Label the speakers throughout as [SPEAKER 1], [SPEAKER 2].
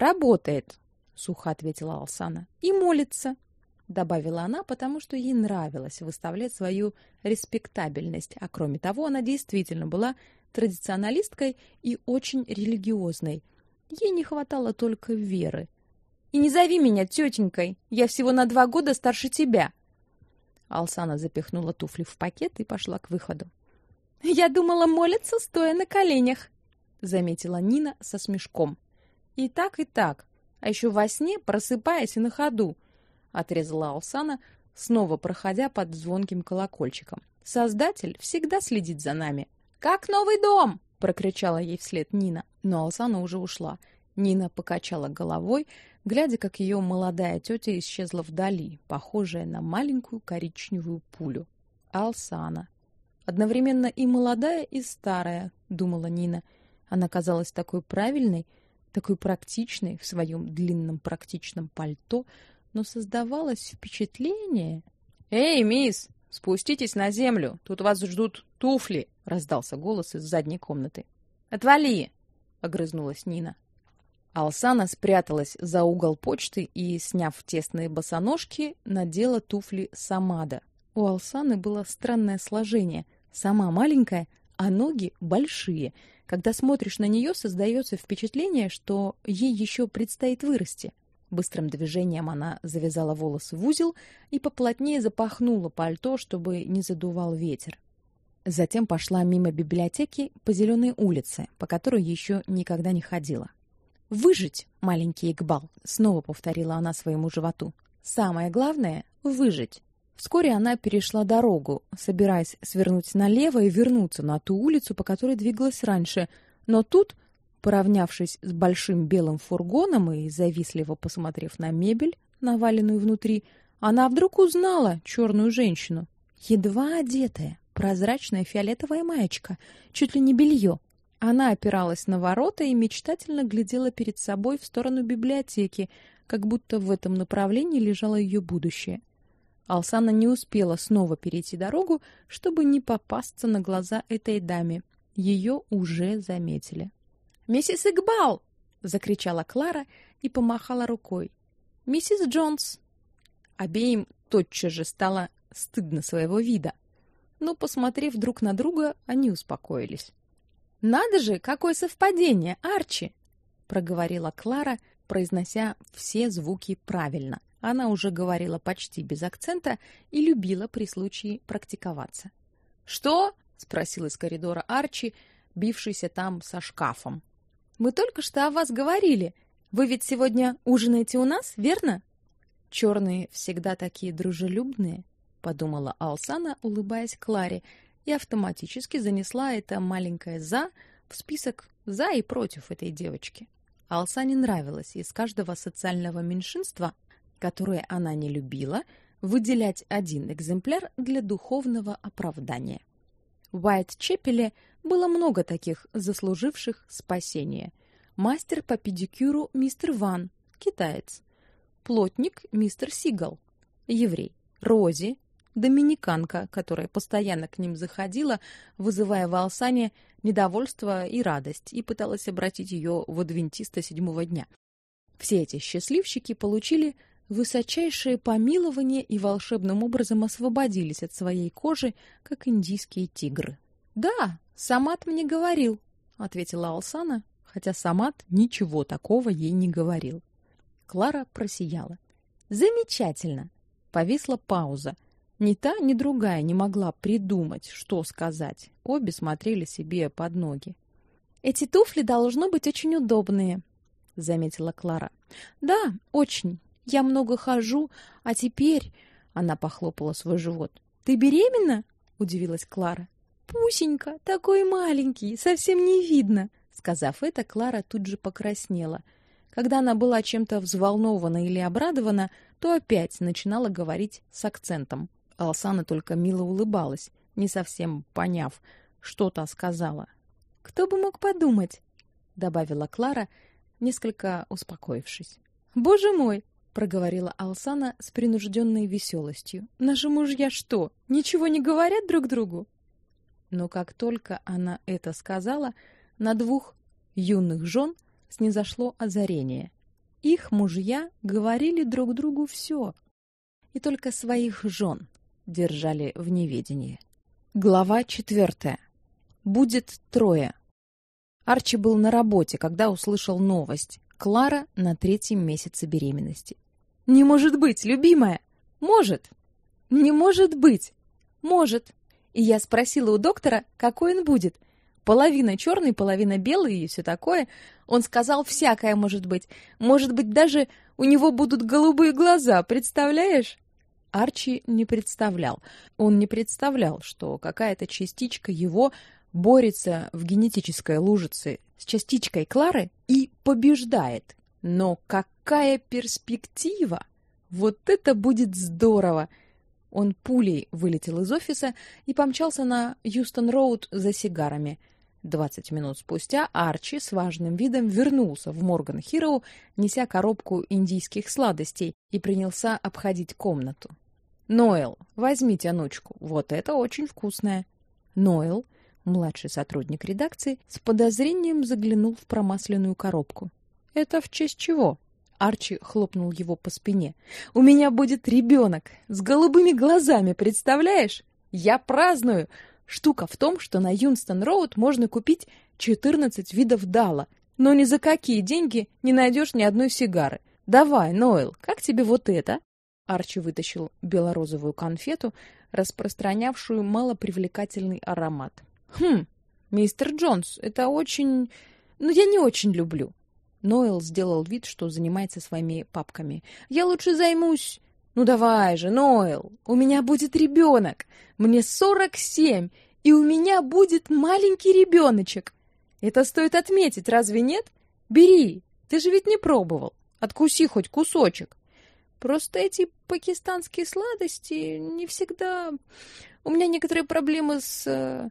[SPEAKER 1] Работает, сухо ответила Алсана. И молится, добавила она, потому что ей нравилось выставлять свою респектабельность, а кроме того, она действительно была традиционалисткой и очень религиозной. Ей не хватало только веры. И не зови меня тетенькой, я всего на два года старше тебя. Алсана запихнула туфли в пакет и пошла к выходу. Я думала молиться стоя на коленях, заметила Нина со смешком. И так, и так. А еще во сне, просыпаясь и на ходу, отрезала Алсана, снова проходя под звонким колокольчиком. Создатель всегда следит за нами. Как новый дом, прокричала ей вслед Нина, но Алсана уже ушла. Нина покачала головой, глядя, как ее молодая тетя исчезла вдали, похожая на маленькую коричневую пулю. Алсана. Одновременно и молодая, и старая, думала Нина. Она казалась такой правильной, такой практичной в своем длинном практичном пальто, но создавалось впечатление... «Эй, мисс, спуститесь на землю, тут вас ждут туфли!» — раздался голос из задней комнаты. «Отвали!» — огрызнулась Нина. Алсана спряталась за угол почты и, сняв тесные босоножки, надела туфли самада. У Алсаны было странное сложение. Сама маленькая, а ноги большие. Когда смотришь на нее, создается впечатление, что ей еще предстоит вырасти. Быстрым движением она завязала волосы в узел и поплотнее запахнула пальто, чтобы не задувал ветер. Затем пошла мимо библиотеки по зеленой улице, по которой еще никогда не ходила. Выжить, маленький Игбал, снова повторила она своему животу. Самое главное выжить. Вскоре она перешла дорогу, собираясь свернуть налево и вернуться на ту улицу, по которой двигалась раньше. Но тут, поравнявшись с большим белым фургоном и завистливо посмотрев на мебель, наваленную внутри, она вдруг узнала черную женщину, едва одетая, прозрачная фиолетовая маечка, чуть ли не белье. Она опиралась на ворота и мечтательно глядела перед собой в сторону библиотеки, как будто в этом направлении лежало ее будущее. Алсана не успела снова перейти дорогу, чтобы не попасться на глаза этой даме. Ее уже заметили. "Миссис Игбал!" закричала Клара и помахала рукой. "Миссис Джонс!" Обеим тотчас же стало стыдно своего вида. Но посмотрев друг на друга, они успокоились. Надо же, какое совпадение, Арчи, проговорила Клара, произнося все звуки правильно. Она уже говорила почти без акцента и любила при случае практиковаться. Что? спросил из коридора Арчи, бившийся там со шкафом. Мы только что о вас говорили. Вы ведь сегодня ужинаете у нас, верно? Черные всегда такие дружелюбные, подумала Алсана, улыбаясь Кларе и автоматически занесла это маленькое за в список за и против этой девочки. Алсане нравилось из каждого социального меньшинства, которое она не любила, выделять один экземпляр для духовного оправдания. В Уайт-Чепеле было много таких заслуживших спасения. Мастер по педикюру мистер Ван, китаец. Плотник мистер Сигал, еврей. Рози, доминиканка, которая постоянно к ним заходила, вызывая в Алсане недовольство и радость, и пыталась обратить ее в адвентиста седьмого дня. Все эти счастливчики получили высочайшее помилование и волшебным образом освободились от своей кожи, как индийские тигры. "Да, Самат мне говорил", ответила Алсана, хотя Самат ничего такого ей не говорил. Клара просияла. "Замечательно". Повисла пауза. Ни та, ни другая не могла придумать, что сказать. Обе смотрели себе под ноги. Эти туфли должно быть очень удобные, заметила Клара. Да, очень. Я много хожу, а теперь она похлопала свой живот. Ты беременна? удивилась Клара. Пусенька, такой маленький, совсем не видно. Сказав это, Клара тут же покраснела. Когда она была чем-то взволнована или обрадована, то опять начинала говорить с акцентом. Алсана только мило улыбалась, не совсем поняв, что та сказала. Кто бы мог подумать, добавила Клара, несколько успокоившись. Боже мой, проговорила Алсана с принужденной веселостью. Наши мужья что, ничего не говорят друг другу? Но как только она это сказала, на двух юных жен снизошло озарение. их мужья говорили друг другу все, и только своих жен держали в неведении. Глава четвертая. Будет трое. Арчи был на работе, когда услышал новость. Клара на третьем месяце беременности. «Не может быть, любимая!» «Может!» «Не может быть!» «Может!» И я спросила у доктора, какой он будет. Половина черный, половина белый и все такое. Он сказал, всякое может быть. Может быть, даже у него будут голубые глаза, представляешь? Арчи не представлял. Он не представлял, что какая-то частичка его борется в генетической лужице с частичкой Клары и побеждает. Но какая перспектива! Вот это будет здорово! Он пулей вылетел из офиса и помчался на Юстон-роуд за сигарами. Двадцать минут спустя Арчи с важным видом вернулся в Морган Хироу, неся коробку индийских сладостей, и принялся обходить комнату. «Ноэл, возьмите анучку, вот это очень вкусное». Ноэл, младший сотрудник редакции, с подозрением заглянул в промасленную коробку. «Это в честь чего?» Арчи хлопнул его по спине. «У меня будет ребенок с голубыми глазами, представляешь? Я праздную! Штука в том, что на Юнстон-роуд можно купить 14 видов дала, но ни за какие деньги не найдешь ни одной сигары. Давай, Ноэл, как тебе вот это?» Арчи вытащил белорозовую конфету, распространявшую малопривлекательный аромат. «Хм, мистер Джонс, это очень... Ну, я не очень люблю. Ноэл сделал вид, что занимается своими папками. «Я лучше займусь...» «Ну давай же, Ноэл, у меня будет ребенок. Мне сорок семь, и у меня будет маленький ребеночек. Это стоит отметить, разве нет? Бери, ты же ведь не пробовал. Откуси хоть кусочек. Просто эти пакистанские сладости не всегда... У меня некоторые проблемы с...» э,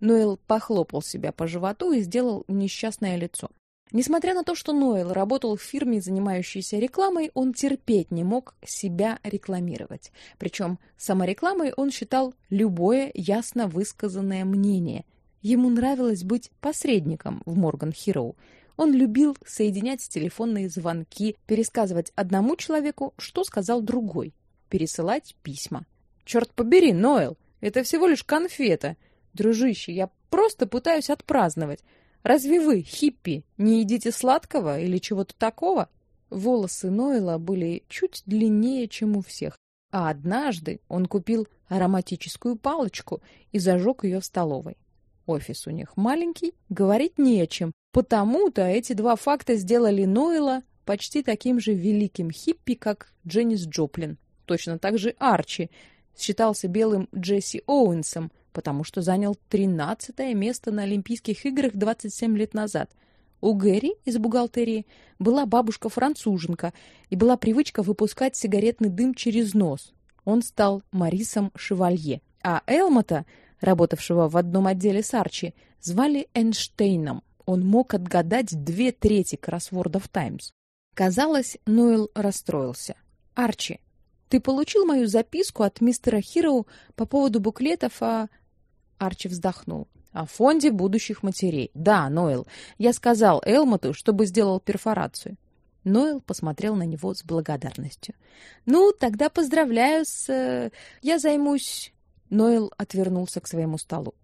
[SPEAKER 1] Ноэл похлопал себя по животу и сделал несчастное лицо. Несмотря на то, что Ноэл работал в фирме, занимающейся рекламой, он терпеть не мог себя рекламировать. Причем саморекламой он считал любое ясно высказанное мнение. Ему нравилось быть посредником в Морган Хироу. Он любил соединять телефонные звонки, пересказывать одному человеку, что сказал другой, пересылать письма. Черт побери, Ноэл, это всего лишь конфета. Дружище, я просто пытаюсь отпраздновать. Разве вы, хиппи, не едите сладкого или чего-то такого? Волосы Нойла были чуть длиннее, чем у всех, а однажды он купил ароматическую палочку и зажег ее в столовой. Офис у них маленький, говорить не о чем. Потому-то эти два факта сделали Нойла почти таким же великим хиппи, как Дженнис Джоплин. Точно так же Арчи считался белым Джесси Оуэнсом, потому что занял тринадцатое место на Олимпийских играх 27 лет назад. У Гэри из бухгалтерии была бабушка-француженка и была привычка выпускать сигаретный дым через нос. Он стал Марисом Шевалье, а Элмота, работавшего в одном отделе с Арчи, звали Эйнштейном. Он мог отгадать две трети кроссвордов Таймс. Казалось, Ноэл расстроился. Арчи, ты получил мою записку от мистера Хироу по поводу буклетов о Арчи вздохнул. О фонде будущих матерей. Да, Ноэл. Я сказал Элмоту, чтобы сделал перфорацию. Ноэл посмотрел на него с благодарностью. Ну, тогда поздравляю с э, я займусь. Ноэл отвернулся к своему столу.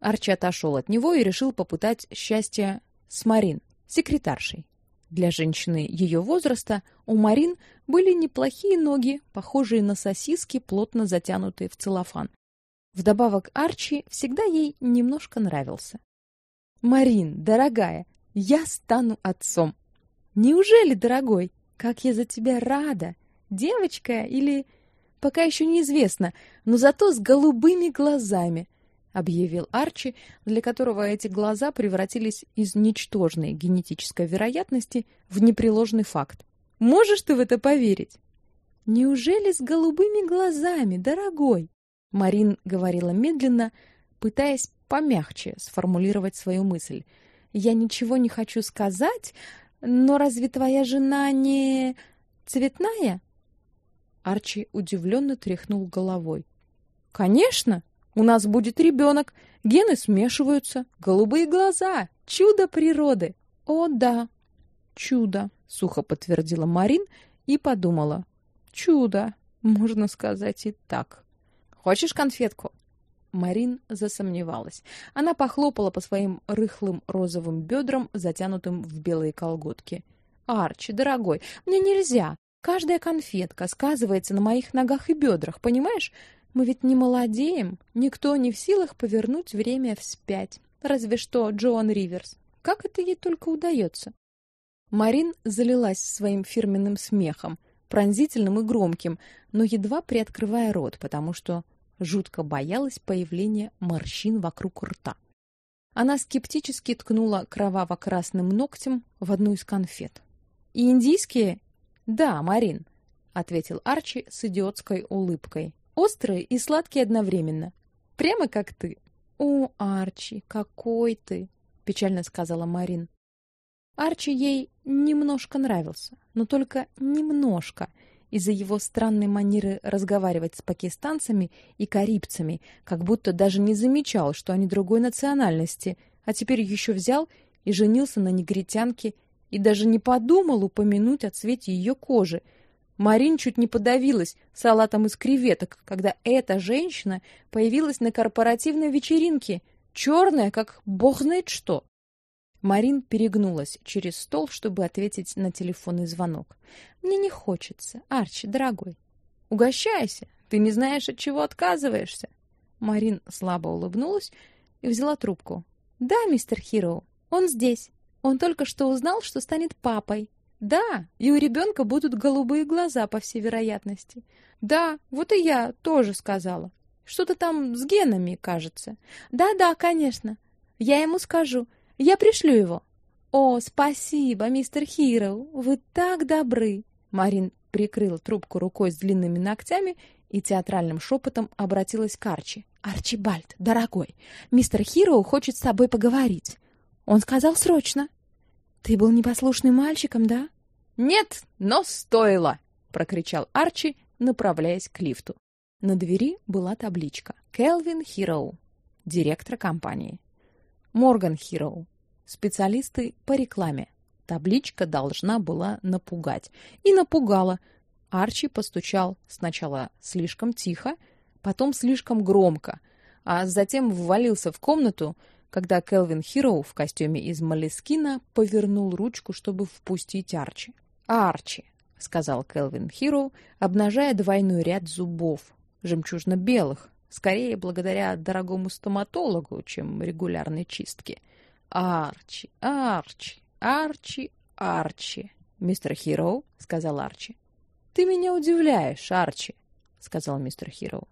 [SPEAKER 1] Арчи отошел от него и решил попытать счастье с Марин, секретаршей. Для женщины ее возраста у Марин были неплохие ноги, похожие на сосиски, плотно затянутые в целлофан. Вдобавок Арчи всегда ей немножко нравился. Марин, дорогая, я стану отцом. Неужели, дорогой? Как я за тебя рада. Девочка или пока еще неизвестно, но зато с голубыми глазами, объявил Арчи, для которого эти глаза превратились из ничтожной генетической вероятности в непреложный факт. Можешь ты в это поверить? Неужели с голубыми глазами, дорогой? Марин говорила медленно, пытаясь помягче сформулировать свою мысль. Я ничего не хочу сказать, но разве твоя жена не цветная? Арчи удивленно тряхнул головой. Конечно, у нас будет ребенок. Гены смешиваются, голубые глаза, чудо природы. О, да. Чудо, сухо подтвердила Марин и подумала. Чудо, можно сказать и так. Хочешь конфетку? Марин засомневалась. Она похлопала по своим рыхлым розовым бедрам, затянутым в белые колготки. Арчи, дорогой, мне нельзя. Каждая конфетка сказывается на моих ногах и бедрах, понимаешь? Мы ведь не молодеем, никто не в силах повернуть время вспять. Разве что Джоан Риверс. Как это ей только удается? Марин залилась своим фирменным смехом, пронзительным и громким, но едва приоткрывая рот, потому что жутко боялась появления морщин вокруг рта. Она скептически ткнула кроваво-красным ногтем в одну из конфет. «И индийские?» «Да, Марин», — ответил Арчи с идиотской улыбкой. «Острые и сладкие одновременно. Прямо как ты». «О, Арчи, какой ты!» — печально сказала Марин. Арчи ей немножко нравился, но только немножко из-за его странной манеры разговаривать с пакистанцами и карибцами, как будто даже не замечал, что они другой национальности, а теперь еще взял и женился на негритянке и даже не подумал упомянуть о цвете ее кожи. Марин чуть не подавилась салатом из креветок, когда эта женщина появилась на корпоративной вечеринке, черная, как бог знает что. Марин перегнулась через стол, чтобы ответить на телефонный звонок. Мне не хочется, Арчи, дорогой. Угощайся. Ты не знаешь, от чего отказываешься. Марин слабо улыбнулась и взяла трубку. Да, мистер Хироу, он здесь. Он только что узнал, что станет папой. Да, и у ребенка будут голубые глаза, по всей вероятности. Да, вот и я тоже сказала. Что-то там с генами, кажется. Да-да, конечно. Я ему скажу. Я пришлю его. О, спасибо, мистер Хироу, вы так добры. Марин прикрыл трубку рукой с длинными ногтями и театральным шепотом обратилась к Арчи. Арчибальд, дорогой, мистер Хироу хочет с тобой поговорить. Он сказал срочно. Ты был непослушным мальчиком, да? Нет, но стоило, прокричал Арчи, направляясь к лифту. На двери была табличка: Келвин Хироу, директор компании. Морган Хироу, специалисты по рекламе. Табличка должна была напугать. И напугала. Арчи постучал сначала слишком тихо, потом слишком громко, а затем ввалился в комнату, когда Келвин Хироу в костюме из молескина повернул ручку, чтобы впустить Арчи. "Арчи", сказал Келвин Хироу, обнажая двойной ряд зубов, жемчужно-белых, скорее благодаря дорогому стоматологу, чем регулярной чистке. Арчи, Арчи, Арчи, Арчи. Мистер Хироу, сказал Арчи. Ты меня удивляешь, Арчи, сказал мистер Хироу.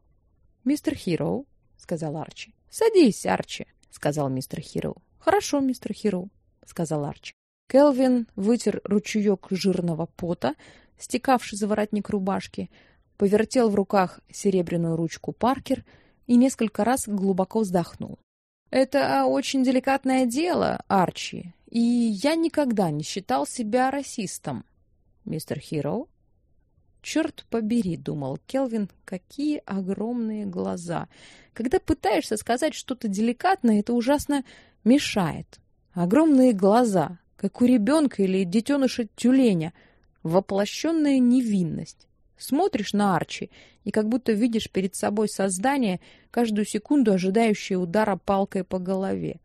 [SPEAKER 1] Мистер Хироу, сказал Арчи. Садись, Арчи, сказал мистер Хироу. Хорошо, мистер Хироу, сказал Арчи. Келвин вытер ручеек жирного пота, стекавший за воротник рубашки, повертел в руках серебряную ручку Паркер и несколько раз глубоко вздохнул. Это очень деликатное дело, Арчи, и я никогда не считал себя расистом. Мистер Хироу? Черт побери, думал Келвин, какие огромные глаза. Когда пытаешься сказать что-то деликатное, это ужасно мешает. Огромные глаза, как у ребенка или детеныша тюленя, воплощенная невинность. Смотришь на Арчи и как будто видишь перед собой создание, каждую секунду ожидающее удара палкой по голове.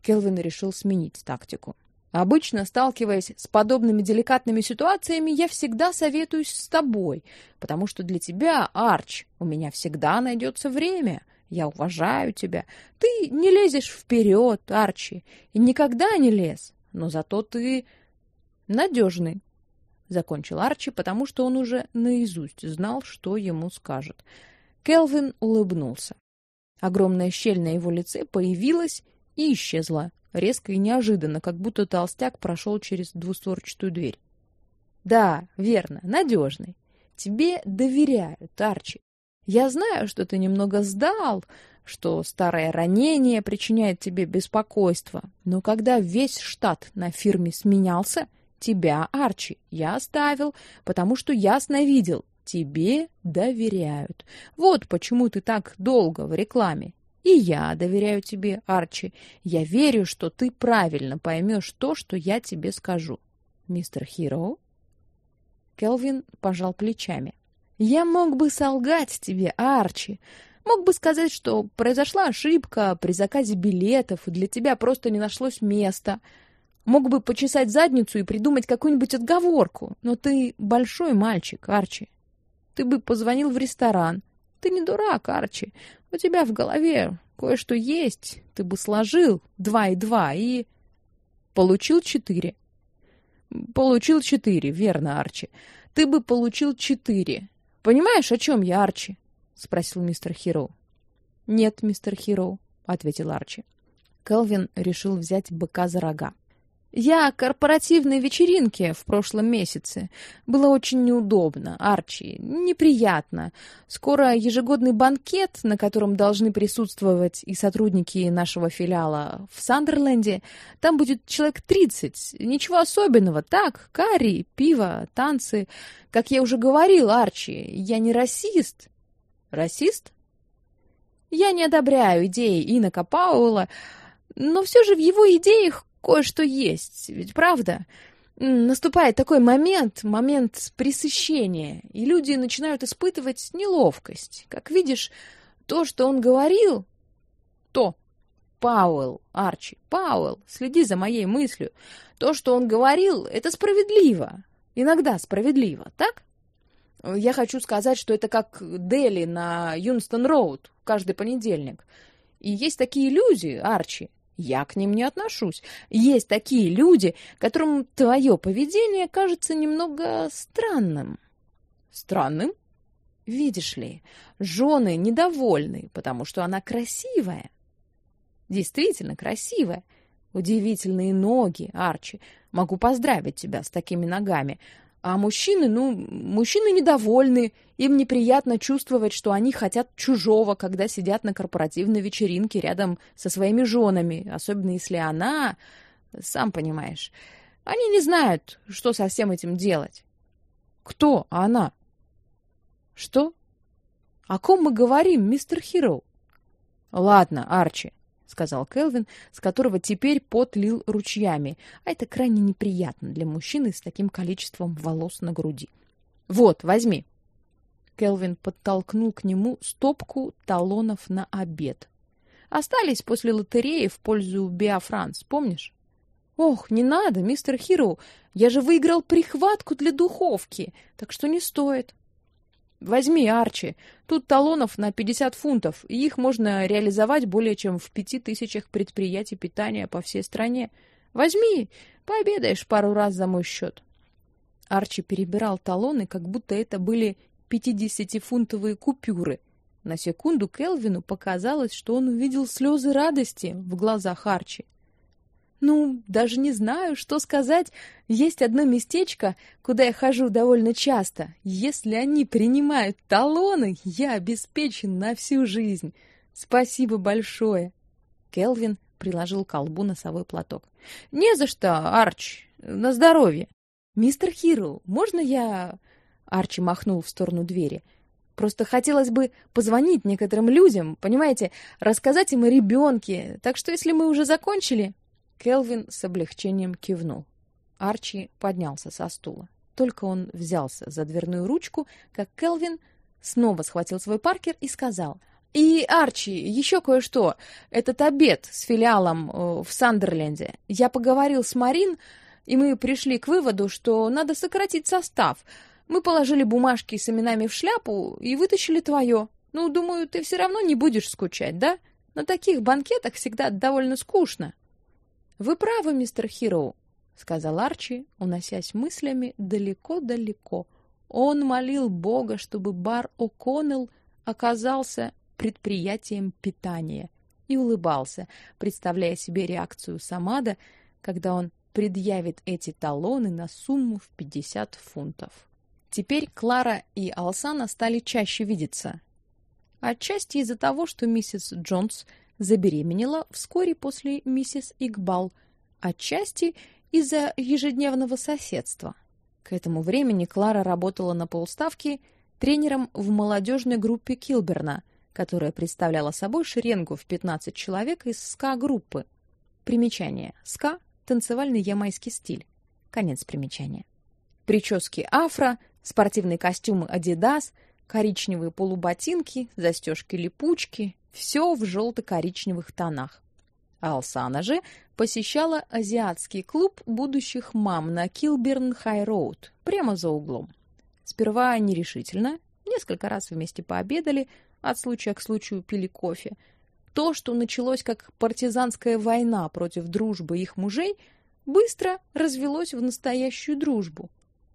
[SPEAKER 1] Келвин решил сменить тактику. Обычно, сталкиваясь с подобными деликатными ситуациями, я всегда советуюсь с тобой, потому что для тебя, Арч, у меня всегда найдется время. Я уважаю тебя. Ты не лезешь вперед, Арчи, и никогда не лез, но зато ты надежный закончил Арчи, потому что он уже наизусть знал, что ему скажут. Келвин улыбнулся. Огромная щель на его лице появилась и исчезла, резко и неожиданно, как будто толстяк прошел через двустворчатую дверь. Да, верно, надежный. Тебе доверяют, Арчи. Я знаю, что ты немного сдал, что старое ранение причиняет тебе беспокойство, но когда весь штат на фирме сменялся, Тебя, Арчи, я оставил, потому что ясно видел, тебе доверяют. Вот почему ты так долго в рекламе. И я доверяю тебе, Арчи. Я верю, что ты правильно поймешь то, что я тебе скажу. Мистер Хиро? Келвин пожал плечами. Я мог бы солгать тебе, Арчи. Мог бы сказать, что произошла ошибка при заказе билетов, и для тебя просто не нашлось места. Мог бы почесать задницу и придумать какую-нибудь отговорку. Но ты большой мальчик, Арчи. Ты бы позвонил в ресторан. Ты не дурак, Арчи. У тебя в голове кое-что есть. Ты бы сложил два и два и... Получил четыре. Получил четыре, верно, Арчи. Ты бы получил четыре. Понимаешь, о чем я, Арчи? спросил мистер Хироу. Нет, мистер Хироу, ответил Арчи. Келвин решил взять быка за рога. Я корпоративной вечеринке в прошлом месяце. Было очень неудобно, Арчи, неприятно. Скоро ежегодный банкет, на котором должны присутствовать и сотрудники нашего филиала в Сандерленде. Там будет человек тридцать. Ничего особенного, так, карри, пиво, танцы. Как я уже говорил, Арчи, я не расист. Расист? Я не одобряю идеи Инока Пауэлла, но все же в его идеях кое-что есть, ведь правда? Наступает такой момент, момент пресыщения, и люди начинают испытывать неловкость. Как видишь, то, что он говорил, то Пауэлл, Арчи, Пауэлл, следи за моей мыслью. То, что он говорил, это справедливо. Иногда справедливо, так? Я хочу сказать, что это как Дели на Юнстон-роуд каждый понедельник. И есть такие люди, Арчи, я к ним не отношусь. Есть такие люди, которым твое поведение кажется немного странным. Странным? Видишь ли, жены недовольны, потому что она красивая. Действительно красивая. Удивительные ноги, Арчи. Могу поздравить тебя с такими ногами. А мужчины, ну, мужчины недовольны, им неприятно чувствовать, что они хотят чужого, когда сидят на корпоративной вечеринке рядом со своими женами, особенно если она, сам понимаешь. Они не знают, что со всем этим делать. Кто она? Что? О ком мы говорим, мистер Хироу? Ладно, Арчи, сказал Келвин, с которого теперь пот лил ручьями. А это крайне неприятно для мужчины с таким количеством волос на груди. Вот, возьми. Келвин подтолкнул к нему стопку талонов на обед. Остались после лотереи в пользу Биофранс, помнишь? Ох, не надо, мистер Хиро, я же выиграл прихватку для духовки, так что не стоит. Возьми, Арчи. Тут талонов на 50 фунтов, и их можно реализовать более чем в пяти тысячах предприятий питания по всей стране. Возьми, пообедаешь пару раз за мой счет. Арчи перебирал талоны, как будто это были пятидесятифунтовые купюры. На секунду Келвину показалось, что он увидел слезы радости в глазах Арчи. Ну, даже не знаю, что сказать. Есть одно местечко, куда я хожу довольно часто. Если они принимают талоны, я обеспечен на всю жизнь. Спасибо большое. Келвин приложил к колбу носовой платок. Не за что, Арч. На здоровье. Мистер Хиро, можно я Арчи махнул в сторону двери. Просто хотелось бы позвонить некоторым людям, понимаете, рассказать им о ребенке. Так что если мы уже закончили, Келвин с облегчением кивнул. Арчи поднялся со стула. Только он взялся за дверную ручку, как Келвин снова схватил свой паркер и сказал: "И Арчи, еще кое-что. Этот обед с филиалом э, в Сандерленде. Я поговорил с Марин, и мы пришли к выводу, что надо сократить состав. Мы положили бумажки с именами в шляпу и вытащили твое. Ну, думаю, ты все равно не будешь скучать, да? На таких банкетах всегда довольно скучно". Вы правы, мистер Хироу, сказал Арчи, уносясь мыслями далеко-далеко. Он молил Бога, чтобы бар О'Коннелл оказался предприятием питания, и улыбался, представляя себе реакцию Самада, когда он предъявит эти талоны на сумму в 50 фунтов. Теперь Клара и Алсана стали чаще видеться. Отчасти из-за того, что миссис Джонс забеременела вскоре после миссис Игбал, отчасти из-за ежедневного соседства. К этому времени Клара работала на полставки тренером в молодежной группе Килберна, которая представляла собой шеренгу в 15 человек из ска-группы. Примечание: ска танцевальный ямайский стиль. Конец примечания. Прически афро, спортивные костюмы Adidas, коричневые полуботинки, застежки-липучки все в желто коричневых тонах. Алсана же посещала азиатский клуб будущих мам на Килберн-Хай-роуд, прямо за углом. Сперва нерешительно, несколько раз вместе пообедали, от случая к случаю пили кофе. То, что началось как партизанская война против дружбы их мужей, быстро развелось в настоящую дружбу.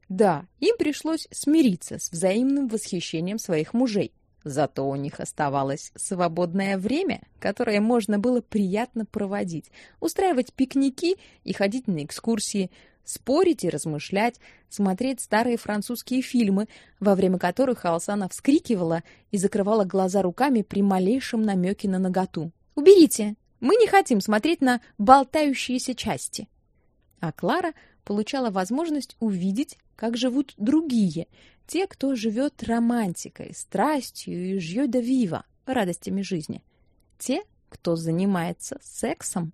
[SPEAKER 1] Да, им пришлось смириться с взаимным восхищением своих мужей. Зато у них оставалось свободное время, которое можно было приятно проводить, устраивать пикники и ходить на экскурсии, спорить и размышлять, смотреть старые французские фильмы, во время которых Алсана вскрикивала и закрывала глаза руками при малейшем намеке на наготу. «Уберите! Мы не хотим смотреть на болтающиеся части!» А Клара получала возможность увидеть, как живут другие, те, кто живет романтикой, страстью и жьё да вива, радостями жизни. Те, кто занимается сексом.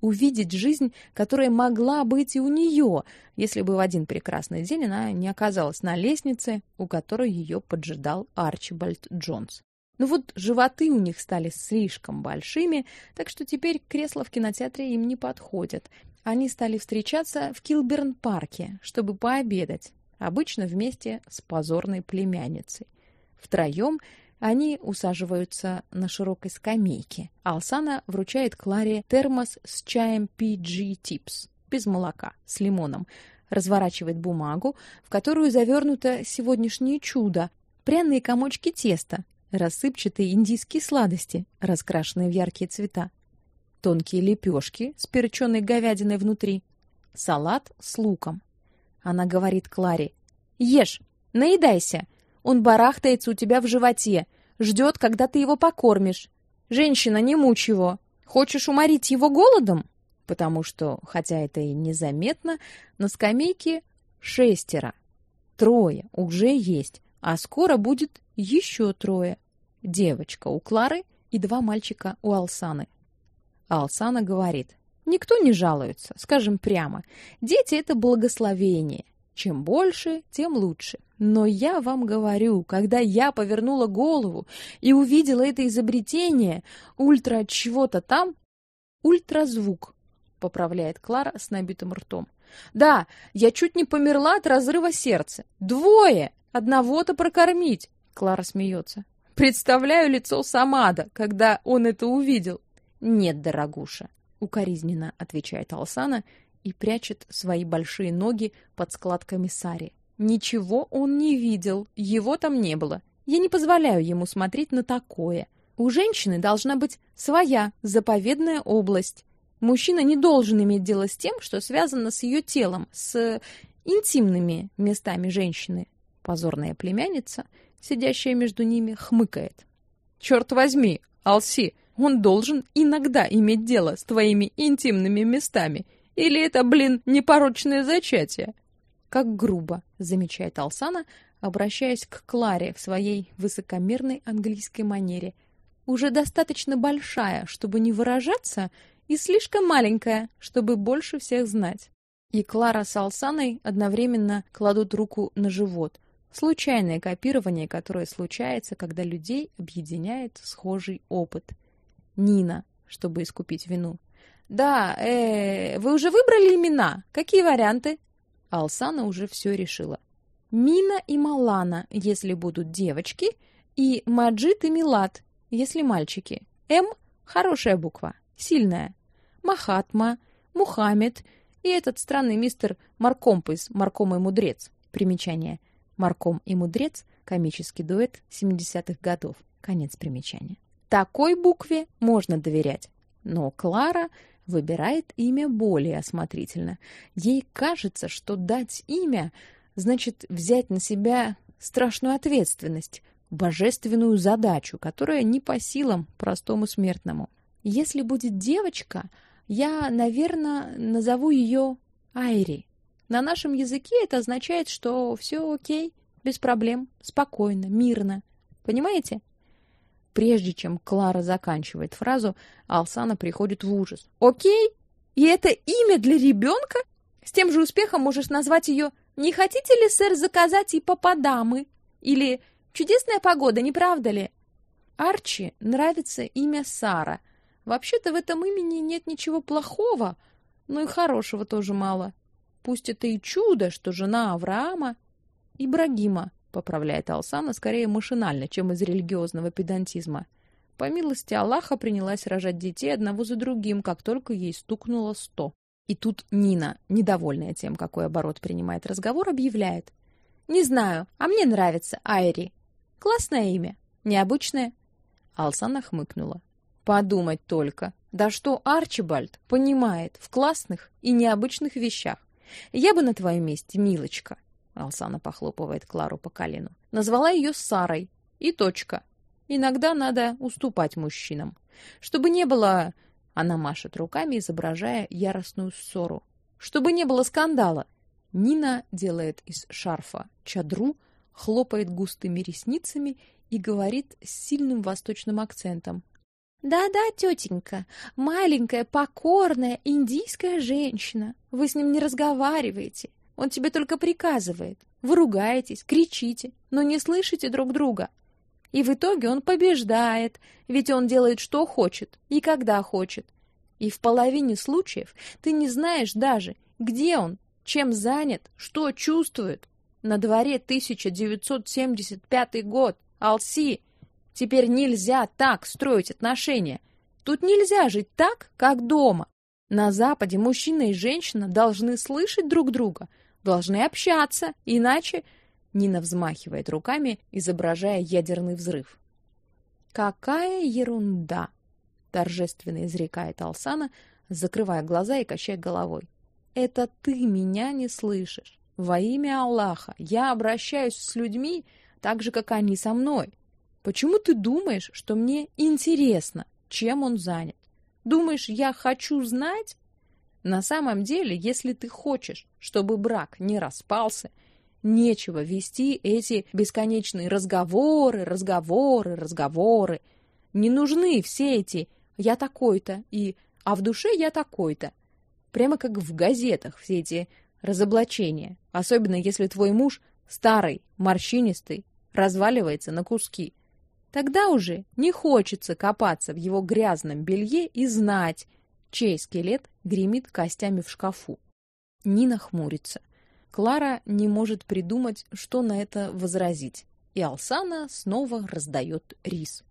[SPEAKER 1] Увидеть жизнь, которая могла быть и у нее, если бы в один прекрасный день она не оказалась на лестнице, у которой ее поджидал Арчибальд Джонс. Но вот животы у них стали слишком большими, так что теперь кресла в кинотеатре им не подходят. Они стали встречаться в Килберн-парке, чтобы пообедать, обычно вместе с позорной племянницей. Втроем они усаживаются на широкой скамейке. Алсана вручает Кларе термос с чаем PG Tips, без молока, с лимоном. Разворачивает бумагу, в которую завернуто сегодняшнее чудо – пряные комочки теста, рассыпчатые индийские сладости, раскрашенные в яркие цвета, тонкие лепешки с перченой говядиной внутри, салат с луком. Она говорит Кларе: "Ешь, наедайся. Он барахтается у тебя в животе, ждет, когда ты его покормишь. Женщина, не мучь его. Хочешь уморить его голодом?" Потому что, хотя это и незаметно, на скамейке шестеро. Трое уже есть, а скоро будет еще трое. Девочка у Клары и два мальчика у Алсаны. Алсана говорит: Никто не жалуется, скажем прямо. Дети это благословение. Чем больше, тем лучше. Но я вам говорю, когда я повернула голову и увидела это изобретение, ультра чего-то там, ультразвук, поправляет Клара с набитым ртом. Да, я чуть не померла от разрыва сердца. Двое, одного-то прокормить. Клара смеется. Представляю лицо Самада, когда он это увидел. Нет, дорогуша, укоризненно отвечает Алсана и прячет свои большие ноги под складками сари. Ничего он не видел, его там не было. Я не позволяю ему смотреть на такое. У женщины должна быть своя заповедная область. Мужчина не должен иметь дело с тем, что связано с ее телом, с интимными местами женщины. Позорная племянница, сидящая между ними, хмыкает. Черт возьми, Алси, он должен иногда иметь дело с твоими интимными местами. Или это, блин, непорочное зачатие? Как грубо, замечает Алсана, обращаясь к Кларе в своей высокомерной английской манере. Уже достаточно большая, чтобы не выражаться, и слишком маленькая, чтобы больше всех знать. И Клара с Алсаной одновременно кладут руку на живот. Случайное копирование, которое случается, когда людей объединяет схожий опыт – Нина, чтобы искупить вину. Да, э, вы уже выбрали имена? Какие варианты? Алсана уже все решила. Мина и Малана, если будут девочки, и Маджид и Милад, если мальчики. М хорошая буква, сильная. Махатма, Мухаммед и этот странный мистер Маркомпыс, Марком и мудрец. Примечание: Марком и мудрец комический дуэт 70-х годов. Конец примечания. Такой букве можно доверять. Но Клара выбирает имя более осмотрительно. Ей кажется, что дать имя значит взять на себя страшную ответственность, божественную задачу, которая не по силам простому смертному. Если будет девочка, я, наверное, назову ее Айри. На нашем языке это означает, что все окей, без проблем, спокойно, мирно. Понимаете? Прежде чем Клара заканчивает фразу, Алсана приходит в ужас. О'кей? И это имя для ребенка? С тем же успехом можешь назвать ее «Не хотите ли, сэр, заказать и попадамы?» или «Чудесная погода, не правда ли?» Арчи нравится имя Сара. Вообще-то в этом имени нет ничего плохого, но и хорошего тоже мало. Пусть это и чудо, что жена Авраама Ибрагима, поправляет Алсана скорее машинально, чем из религиозного педантизма. По милости Аллаха принялась рожать детей одного за другим, как только ей стукнуло сто. И тут Нина, недовольная тем, какой оборот принимает разговор, объявляет: "Не знаю, а мне нравится Айри. Классное имя, необычное". Алсана хмыкнула. Подумать только. Да что Арчибальд понимает в классных и необычных вещах. Я бы на твоем месте, милочка, Алсана похлопывает Клару по колену. Назвала ее Сарой. И точка. Иногда надо уступать мужчинам, чтобы не было Она машет руками, изображая яростную ссору. Чтобы не было скандала. Нина делает из шарфа чадру, хлопает густыми ресницами и говорит с сильным восточным акцентом. Да-да, тетенька, маленькая, покорная индийская женщина. Вы с ним не разговариваете. Он тебе только приказывает. Вы ругаетесь, кричите, но не слышите друг друга. И в итоге он побеждает, ведь он делает что хочет и когда хочет. И в половине случаев ты не знаешь даже, где он, чем занят, что чувствует. На дворе 1975 год. Алси, теперь нельзя так строить отношения. Тут нельзя жить так, как дома. На Западе мужчина и женщина должны слышать друг друга, должны общаться, иначе Нина взмахивает руками, изображая ядерный взрыв. Какая ерунда, торжественно изрекает Алсана, закрывая глаза и качая головой. Это ты меня не слышишь. Во имя Аллаха я обращаюсь с людьми так же, как они со мной. Почему ты думаешь, что мне интересно, чем он занят? Думаешь, я хочу знать? На самом деле, если ты хочешь, чтобы брак не распался, нечего вести эти бесконечные разговоры, разговоры, разговоры. Не нужны все эти «я такой-то» и «а в душе я такой-то». Прямо как в газетах все эти разоблачения, особенно если твой муж старый, морщинистый, разваливается на куски. Тогда уже не хочется копаться в его грязном белье и знать, чей скелет гремит костями в шкафу. Нина хмурится. Клара не может придумать, что на это возразить, и Алсана снова раздает рис.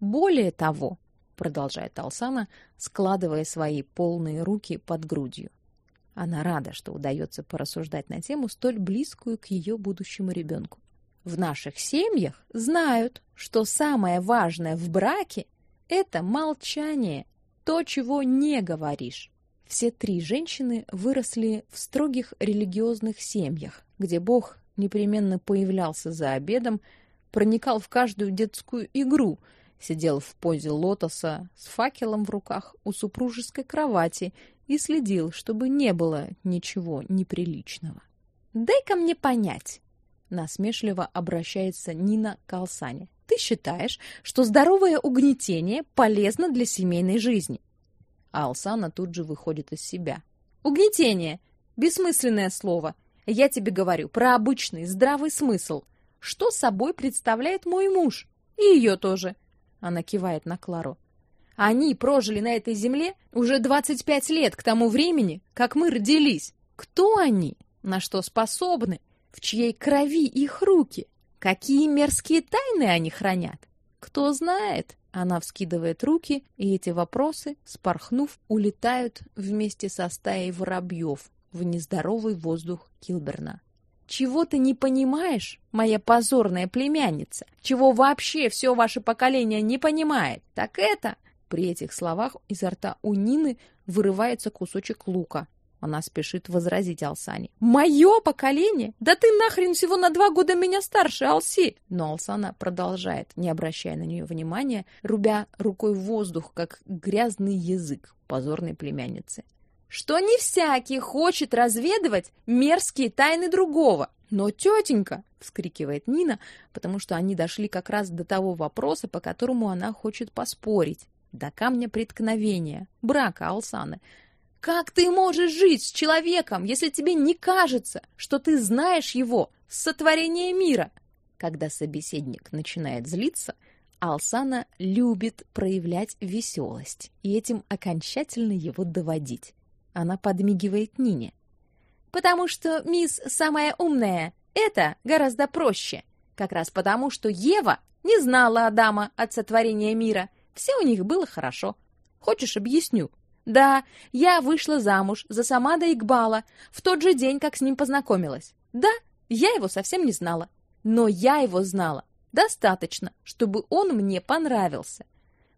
[SPEAKER 1] Более того, продолжает Алсана, складывая свои полные руки под грудью. Она рада, что удается порассуждать на тему столь близкую к ее будущему ребенку. В наших семьях знают, что самое важное в браке это молчание, то, чего не говоришь. Все три женщины выросли в строгих религиозных семьях, где Бог непременно появлялся за обедом, проникал в каждую детскую игру, сидел в позе лотоса с факелом в руках у супружеской кровати и следил, чтобы не было ничего неприличного. Дай-ка мне понять, насмешливо обращается Нина к Алсане. Ты считаешь, что здоровое угнетение полезно для семейной жизни? А Алсана тут же выходит из себя. Угнетение бессмысленное слово. Я тебе говорю про обычный здравый смысл. Что собой представляет мой муж? И ее тоже. Она кивает на Клару. Они прожили на этой земле уже 25 лет к тому времени, как мы родились. Кто они? На что способны? В чьей крови их руки? Какие мерзкие тайны они хранят? Кто знает? Она вскидывает руки, и эти вопросы, спорхнув, улетают вместе со стаей воробьев в нездоровый воздух Килберна. Чего ты не понимаешь, моя позорная племянница? Чего вообще все ваше поколение не понимает? Так это при этих словах изо рта у Нины вырывается кусочек лука. Она спешит возразить Алсане. «Мое поколение? Да ты нахрен всего на два года меня старше, Алси!» Но Алсана продолжает, не обращая на нее внимания, рубя рукой воздух, как грязный язык позорной племянницы. «Что не всякий хочет разведывать мерзкие тайны другого!» «Но, тетенька!» — вскрикивает Нина, потому что они дошли как раз до того вопроса, по которому она хочет поспорить до камня преткновения, брака Алсаны. Как ты можешь жить с человеком, если тебе не кажется, что ты знаешь его с сотворения мира? Когда собеседник начинает злиться, Алсана любит проявлять веселость и этим окончательно его доводить. Она подмигивает Нине. Потому что мисс самая умная. Это гораздо проще. Как раз потому, что Ева не знала Адама от сотворения мира. Все у них было хорошо. Хочешь, объясню? Да, я вышла замуж за Самада Игбала в тот же день, как с ним познакомилась. Да, я его совсем не знала. Но я его знала достаточно, чтобы он мне понравился.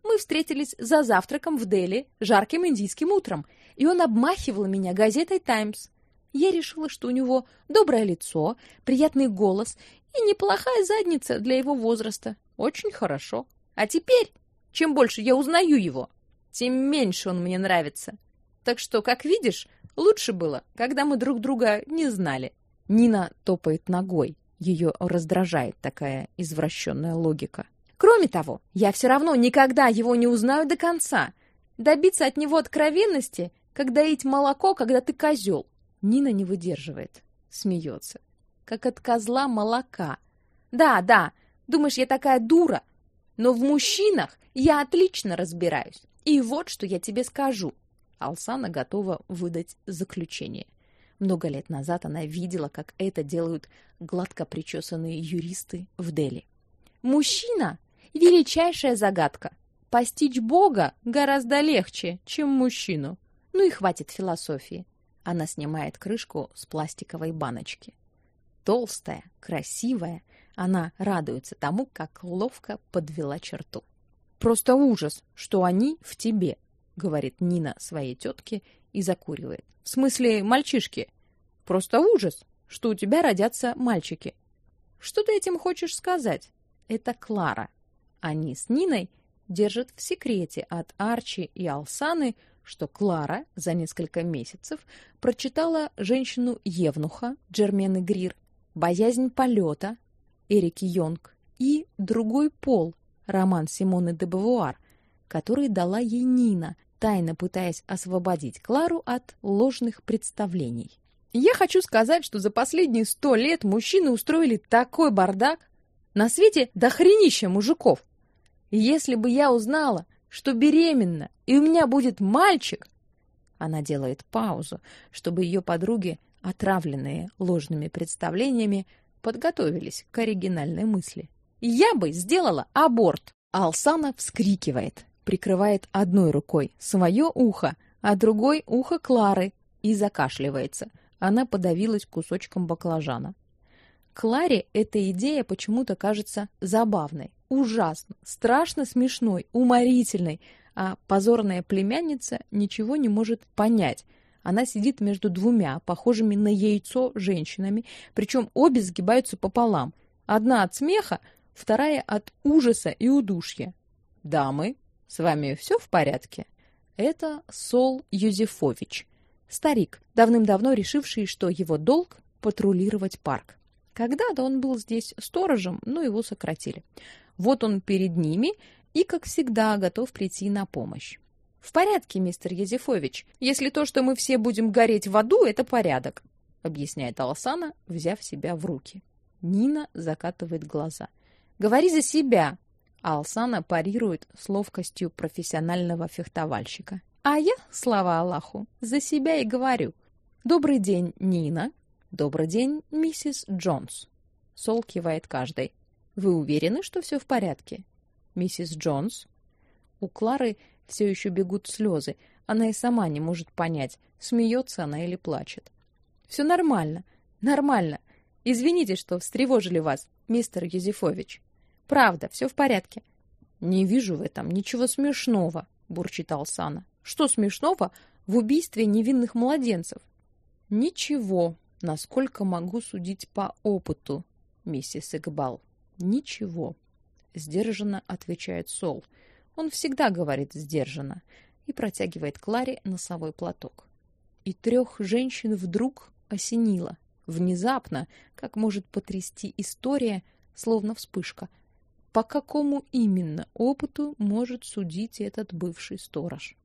[SPEAKER 1] Мы встретились за завтраком в Дели жарким индийским утром, и он обмахивал меня газетой «Таймс». Я решила, что у него доброе лицо, приятный голос и неплохая задница для его возраста. Очень хорошо. А теперь, чем больше я узнаю его, тем меньше он мне нравится. Так что, как видишь, лучше было, когда мы друг друга не знали. Нина топает ногой. Ее раздражает такая извращенная логика. Кроме того, я все равно никогда его не узнаю до конца. Добиться от него откровенности, как доить молоко, когда ты козел. Нина не выдерживает, смеется. Как от козла молока. Да, да, думаешь, я такая дура? Но в мужчинах я отлично разбираюсь. И вот что я тебе скажу. Алсана готова выдать заключение. Много лет назад она видела, как это делают гладко причесанные юристы в Дели. Мужчина величайшая загадка. Постичь Бога гораздо легче, чем мужчину. Ну и хватит философии. Она снимает крышку с пластиковой баночки. Толстая, красивая, она радуется тому, как ловко подвела черту. Просто ужас, что они в тебе, говорит Нина своей тетке и закуривает. В смысле, мальчишки. Просто ужас, что у тебя родятся мальчики. Что ты этим хочешь сказать? Это Клара. Они с Ниной держат в секрете от Арчи и Алсаны, что Клара за несколько месяцев прочитала «Женщину Евнуха» Джермены Грир, «Боязнь полета» Эрики Йонг и «Другой пол» роман Симоны де Бавуар, который дала ей Нина, тайно пытаясь освободить Клару от ложных представлений. Я хочу сказать, что за последние сто лет мужчины устроили такой бардак. На свете дохренища мужиков. если бы я узнала, что беременна, и у меня будет мальчик... Она делает паузу, чтобы ее подруги, отравленные ложными представлениями, подготовились к оригинальной мысли. Я бы сделала аборт. Алсана вскрикивает прикрывает одной рукой свое ухо, а другой ухо Клары и закашливается. Она подавилась кусочком баклажана. Кларе эта идея почему-то кажется забавной, ужасно, страшно смешной, уморительной, а позорная племянница ничего не может понять. Она сидит между двумя, похожими на яйцо, женщинами, причем обе сгибаются пополам. Одна от смеха, вторая от ужаса и удушья. Дамы, с вами все в порядке? Это Сол Юзефович, старик, давным-давно решивший, что его долг патрулировать парк. Когда-то он был здесь сторожем, но его сократили. Вот он перед ними и, как всегда, готов прийти на помощь. В порядке, мистер Юзефович. Если то, что мы все будем гореть в аду, это порядок, объясняет Алсана, взяв себя в руки. Нина закатывает глаза. Говори за себя, а Алсана парирует с ловкостью профессионального фехтовальщика. А я, слава Аллаху, за себя и говорю. Добрый день, Нина. Добрый день, миссис Джонс. Сол кивает каждой. Вы уверены, что все в порядке? Миссис Джонс. У Клары все еще бегут слезы. Она и сама не может понять, смеется она или плачет. Все нормально. Нормально. Извините, что встревожили вас, мистер Юзефович. Правда, все в порядке. Не вижу в этом ничего смешного, бурчит Алсана. Что смешного в убийстве невинных младенцев? Ничего, насколько могу судить по опыту, миссис Игбал. Ничего, сдержанно отвечает Сол. Он всегда говорит сдержанно и протягивает Кларе носовой платок. И трех женщин вдруг осенило. Внезапно, как может потрясти история, словно вспышка – по какому именно опыту может судить этот бывший сторож?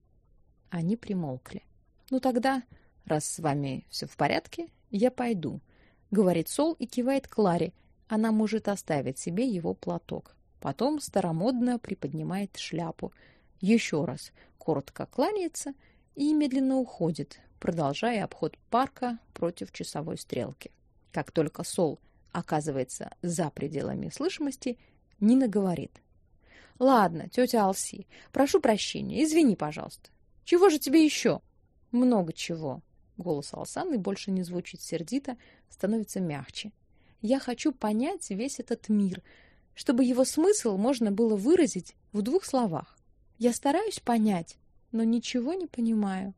[SPEAKER 1] Они примолкли. Ну тогда, раз с вами все в порядке, я пойду, говорит Сол и кивает Кларе. Она может оставить себе его платок. Потом старомодно приподнимает шляпу. Еще раз коротко кланяется и медленно уходит, продолжая обход парка против часовой стрелки. Как только Сол оказывается за пределами слышимости, Нина говорит: "Ладно, тетя Алси, прошу прощения, извини, пожалуйста. Чего же тебе еще?» Много чего. Голос Алсаны больше не звучит сердито, становится мягче. Я хочу понять весь этот мир, чтобы его смысл можно было выразить в двух словах. Я стараюсь понять, но ничего не понимаю.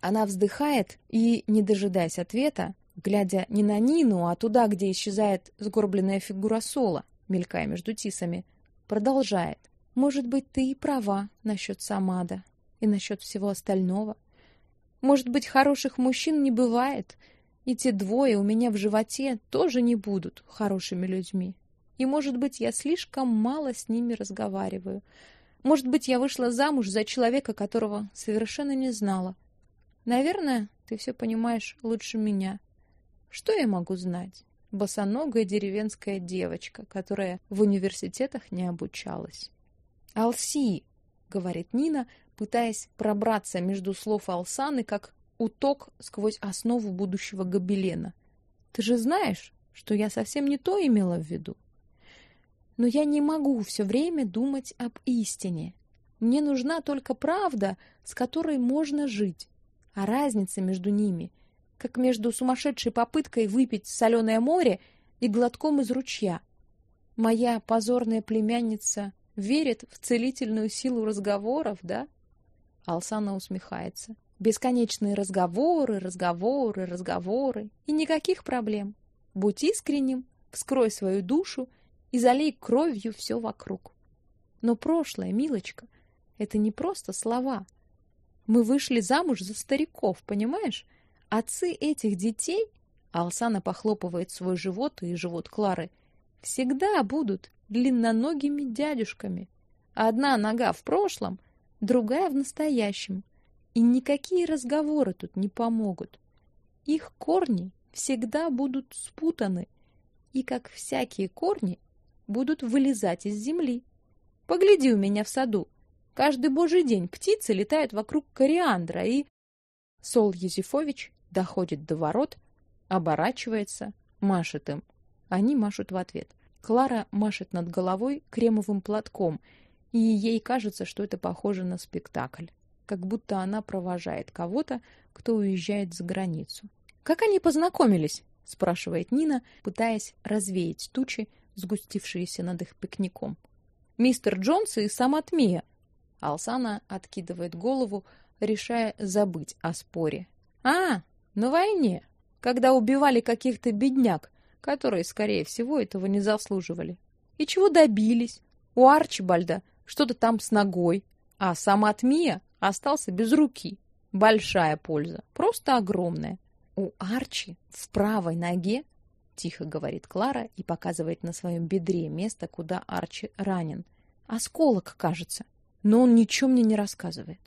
[SPEAKER 1] Она вздыхает и, не дожидаясь ответа, глядя не на Нину, а туда, где исчезает сгорбленная фигура Сола, мелькая между тисами, продолжает. Может быть, ты и права насчет Самада и насчет всего остального. Может быть, хороших мужчин не бывает, и те двое у меня в животе тоже не будут хорошими людьми. И, может быть, я слишком мало с ними разговариваю. Может быть, я вышла замуж за человека, которого совершенно не знала. Наверное, ты все понимаешь лучше меня. Что я могу знать? Босоногая деревенская девочка, которая в университетах не обучалась. «Алси!» — говорит Нина, пытаясь пробраться между слов Алсаны, как уток сквозь основу будущего гобелена. «Ты же знаешь, что я совсем не то имела в виду. Но я не могу все время думать об истине. Мне нужна только правда, с которой можно жить. А разница между ними как между сумасшедшей попыткой выпить соленое море и глотком из ручья. Моя позорная племянница верит в целительную силу разговоров, да? Алсана усмехается. Бесконечные разговоры, разговоры, разговоры и никаких проблем. Будь искренним, вскрой свою душу и залей кровью все вокруг. Но прошлое, милочка, это не просто слова. Мы вышли замуж за стариков, понимаешь? Отцы этих детей, Алсана похлопывает свой живот и живот Клары, всегда будут длинноногими дядюшками. Одна нога в прошлом, другая в настоящем. И никакие разговоры тут не помогут. Их корни всегда будут спутаны, и как всякие корни будут вылезать из земли. Погляди у меня в саду. Каждый божий день птицы летают вокруг кориандра и Сол Езефович доходит до ворот, оборачивается, машет им. Они машут в ответ. Клара машет над головой кремовым платком, и ей кажется, что это похоже на спектакль, как будто она провожает кого-то, кто уезжает за границу. Как они познакомились? спрашивает Нина, пытаясь развеять тучи, сгустившиеся над их пикником. Мистер Джонс и сама Тмия. Алсана откидывает голову, решая забыть о споре. А, на войне, когда убивали каких-то бедняк, которые, скорее всего, этого не заслуживали. И чего добились? У Арчибальда что-то там с ногой, а сам Атмия остался без руки. Большая польза, просто огромная. У Арчи в правой ноге, тихо говорит Клара и показывает на своем бедре место, куда Арчи ранен. Осколок, кажется. Но он ничего мне не рассказывает.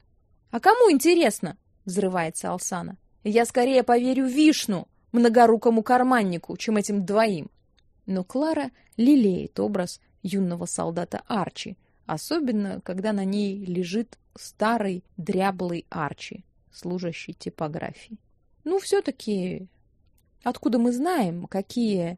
[SPEAKER 1] А кому интересно? взрывается Алсана. Я скорее поверю Вишну, многорукому карманнику, чем этим двоим. Но Клара лелеет образ юного солдата Арчи, особенно когда на ней лежит старый дряблый Арчи, служащий типографией. Ну все таки откуда мы знаем, какие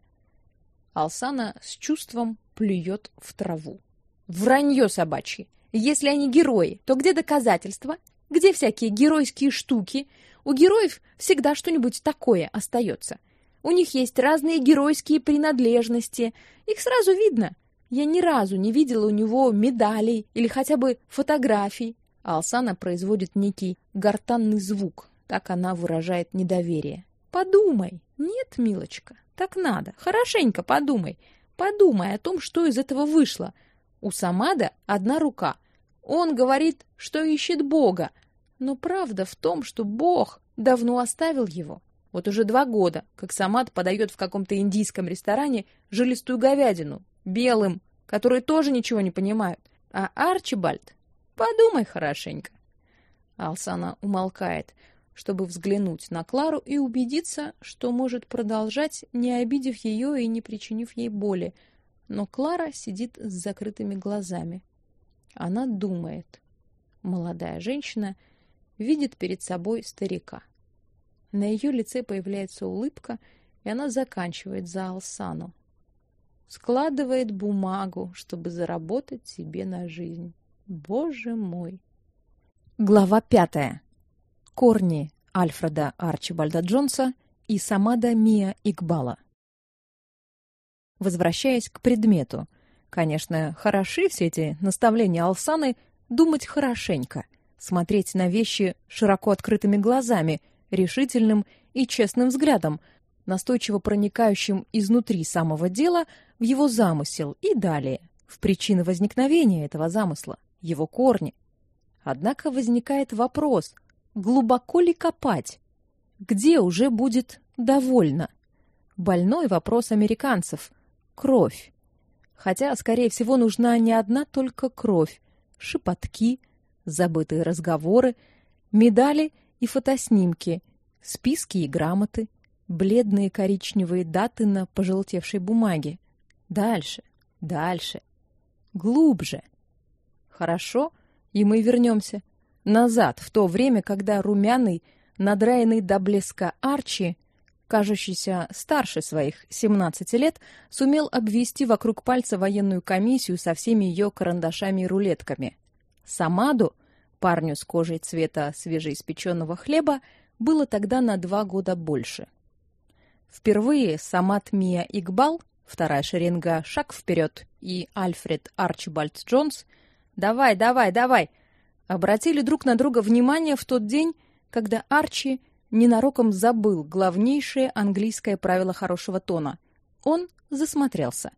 [SPEAKER 1] Алсана с чувством плюет в траву. Вранье собачье. Если они герои, то где доказательства? Где всякие геройские штуки? У героев всегда что-нибудь такое остается. У них есть разные геройские принадлежности. Их сразу видно. Я ни разу не видела у него медалей или хотя бы фотографий. А Алсана производит некий гортанный звук. Так она выражает недоверие. Подумай. Нет, милочка, так надо. Хорошенько подумай. Подумай о том, что из этого вышло. У Самада одна рука. Он говорит, что ищет Бога, но правда в том, что Бог давно оставил его. Вот уже два года, как Самат подает в каком-то индийском ресторане жилистую говядину, белым, которые тоже ничего не понимают. А Арчибальд, подумай хорошенько. Алсана умолкает. чтобы взглянуть на Клару и убедиться, что может продолжать, не обидев ее и не причинив ей боли. Но Клара сидит с закрытыми глазами. Она думает. Молодая женщина видит перед собой старика. На ее лице появляется улыбка, и она заканчивает за Алсану. Складывает бумагу, чтобы заработать себе на жизнь. Боже мой! Глава пятая. Корни Альфреда Арчибальда Джонса и Самада Мия Игбала. Возвращаясь к предмету. Конечно, хороши все эти наставления Алсаны думать хорошенько, смотреть на вещи широко открытыми глазами, решительным и честным взглядом, настойчиво проникающим изнутри самого дела в его замысел и далее, в причины возникновения этого замысла, его корни. Однако возникает вопрос, глубоко ли копать? Где уже будет довольно? Больной вопрос американцев кровь. Хотя, скорее всего, нужна не одна только кровь, шепотки, забытые разговоры, медали и фотоснимки, списки и грамоты, бледные коричневые даты на пожелтевшей бумаге. Дальше, дальше, глубже. Хорошо, и мы вернемся назад, в то время, когда румяный, надраенный до блеска Арчи, кажущийся старше своих 17 лет, сумел обвести вокруг пальца военную комиссию со всеми ее карандашами и рулетками. Самаду, парню с кожей цвета свежеиспеченного хлеба, было тогда на два года больше. Впервые Самат Мия Игбал, вторая шеренга «Шаг вперед» и Альфред Арчибальд Джонс «Давай, давай, давай!» обратили друг на друга внимание в тот день, когда Арчи ненароком забыл главнейшее английское правило хорошего тона. Он засмотрелся.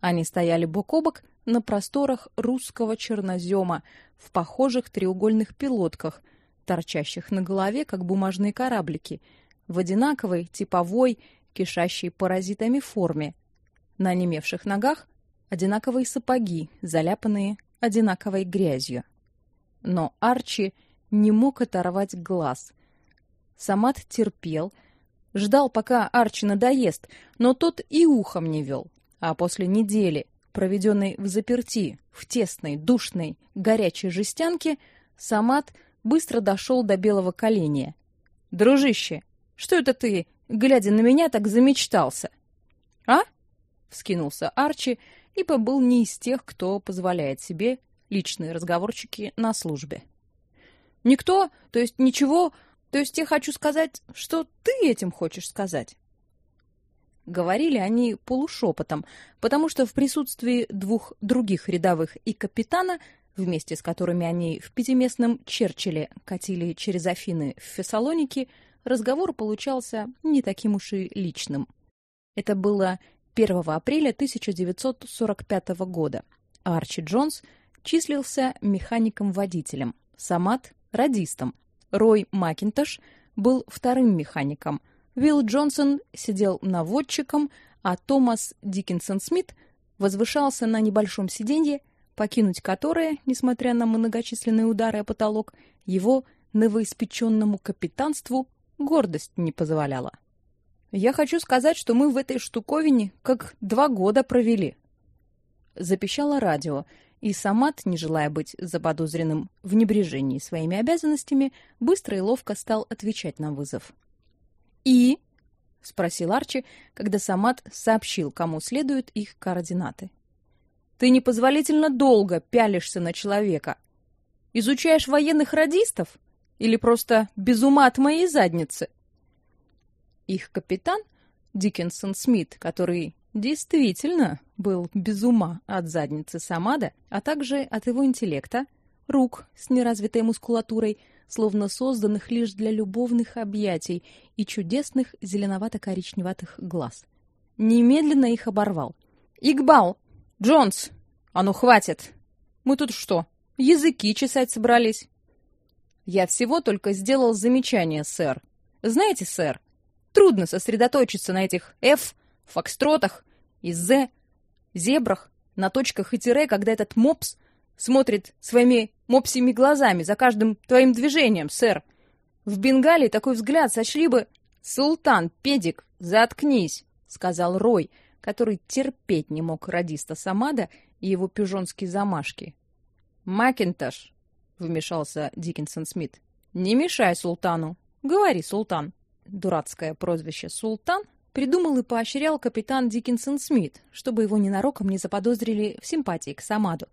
[SPEAKER 1] Они стояли бок о бок на просторах русского чернозема в похожих треугольных пилотках, торчащих на голове, как бумажные кораблики, в одинаковой, типовой, кишащей паразитами форме. На онемевших ногах одинаковые сапоги, заляпанные одинаковой грязью. Но Арчи не мог оторвать глаз. Самат терпел, ждал, пока Арчи надоест, но тот и ухом не вел. А после недели, проведенной в заперти, в тесной, душной, горячей жестянке, Самат быстро дошел до белого коленя. «Дружище, что это ты, глядя на меня, так замечтался?» «А?» — вскинулся Арчи, ибо был не из тех, кто позволяет себе личные разговорчики на службе. «Никто? То есть ничего? То есть я хочу сказать, что ты этим хочешь сказать?» Говорили они полушепотом, потому что в присутствии двух других рядовых и капитана, вместе с которыми они в пятиместном Черчилле катили через Афины в Фессалоники, разговор получался не таким уж и личным. Это было 1 апреля 1945 года. Арчи Джонс числился механиком-водителем, Самат — радистом, Рой Макинтош был вторым механиком, Уилл Джонсон сидел наводчиком, а Томас Диккенсон Смит возвышался на небольшом сиденье, покинуть которое, несмотря на многочисленные удары о потолок, его новоиспеченному капитанству гордость не позволяла. Я хочу сказать, что мы в этой штуковине как два года провели. Запищало радио, и Самат, не желая быть заподозренным в небрежении своими обязанностями, быстро и ловко стал отвечать на вызов. «И?» — спросил Арчи, когда Самат сообщил, кому следуют их координаты. «Ты непозволительно долго пялишься на человека. Изучаешь военных радистов? Или просто без ума от моей задницы?» Их капитан, Диккенсон Смит, который действительно был без ума от задницы Самада, а также от его интеллекта, рук с неразвитой мускулатурой, словно созданных лишь для любовных объятий и чудесных зеленовато-коричневатых глаз. Немедленно их оборвал. «Игбал! Джонс! А ну хватит! Мы тут что, языки чесать собрались?» «Я всего только сделал замечание, сэр. Знаете, сэр, трудно сосредоточиться на этих «Ф», фокстротах и «З», зебрах, на точках и тире, когда этот мопс смотрит своими мопсими глазами за каждым твоим движением, сэр. В Бенгалии такой взгляд сочли бы... «Султан, педик, заткнись!» — сказал Рой, который терпеть не мог радиста Самада и его пижонские замашки. «Макинтош!» — вмешался Диккенсон Смит. «Не мешай султану. Говори, султан». Дурацкое прозвище «Султан» придумал и поощрял капитан Диккенсон Смит, чтобы его ненароком не заподозрили в симпатии к Самаду.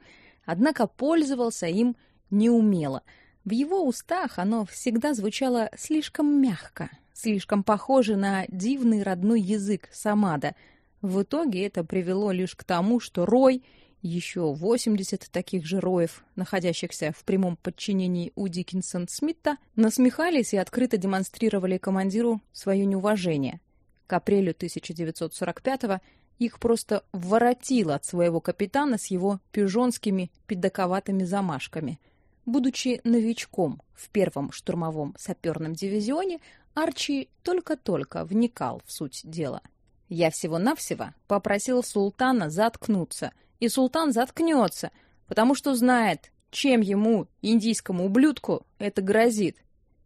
[SPEAKER 1] Однако пользовался им неумело — в его устах оно всегда звучало слишком мягко, слишком похоже на дивный родной язык Самада. В итоге это привело лишь к тому, что Рой, еще 80 таких же Роев, находящихся в прямом подчинении у Диккенсон Смита, насмехались и открыто демонстрировали командиру свое неуважение. К апрелю 1945-го их просто воротило от своего капитана с его пижонскими педаковатыми замашками – Будучи новичком в первом штурмовом саперном дивизионе, Арчи только-только вникал в суть дела. Я всего-навсего попросил султана заткнуться, и султан заткнется, потому что знает, чем ему, индийскому ублюдку, это грозит.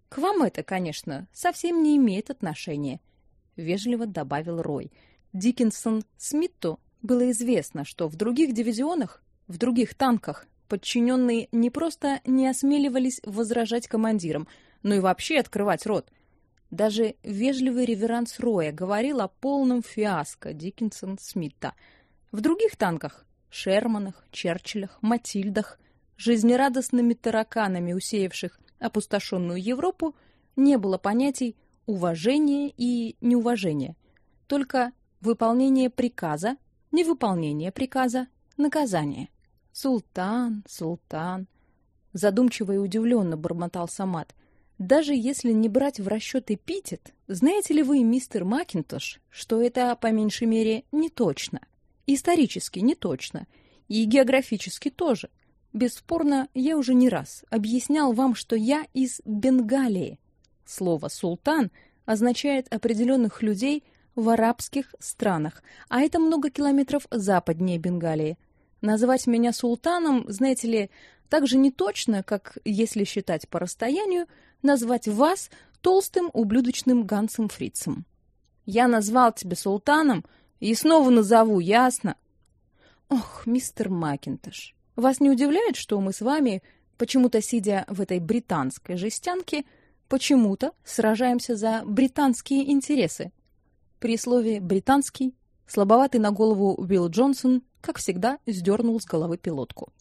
[SPEAKER 1] К вам это, конечно, совсем не имеет отношения, вежливо добавил Рой. Диккенсон Смиту было известно, что в других дивизионах, в других танках подчиненные не просто не осмеливались возражать командирам, но и вообще открывать рот. Даже вежливый реверанс Роя говорил о полном фиаско Диккенсон Смита. В других танках — Шерманах, Черчиллях, Матильдах, жизнерадостными тараканами, усеявших опустошенную Европу, не было понятий уважения и неуважения, только выполнение приказа, невыполнение приказа, наказание. Султан, султан, задумчиво и удивленно бормотал Самат. Даже если не брать в расчет эпитет, знаете ли вы, мистер Макинтош, что это по меньшей мере не точно, исторически не точно, и географически тоже. Бесспорно, я уже не раз объяснял вам, что я из Бенгалии. Слово султан означает определенных людей в арабских странах, а это много километров западнее Бенгалии. Назвать меня султаном, знаете ли, так же не точно, как, если считать по расстоянию, назвать вас толстым ублюдочным Гансом Фрицем. Я назвал тебя султаном и снова назову, ясно? Ох, мистер Макинтош, вас не удивляет, что мы с вами, почему-то сидя в этой британской жестянке, почему-то сражаемся за британские интересы? При слове «британский» слабоватый на голову Уилл Джонсон как всегда, сдернул с головы пилотку.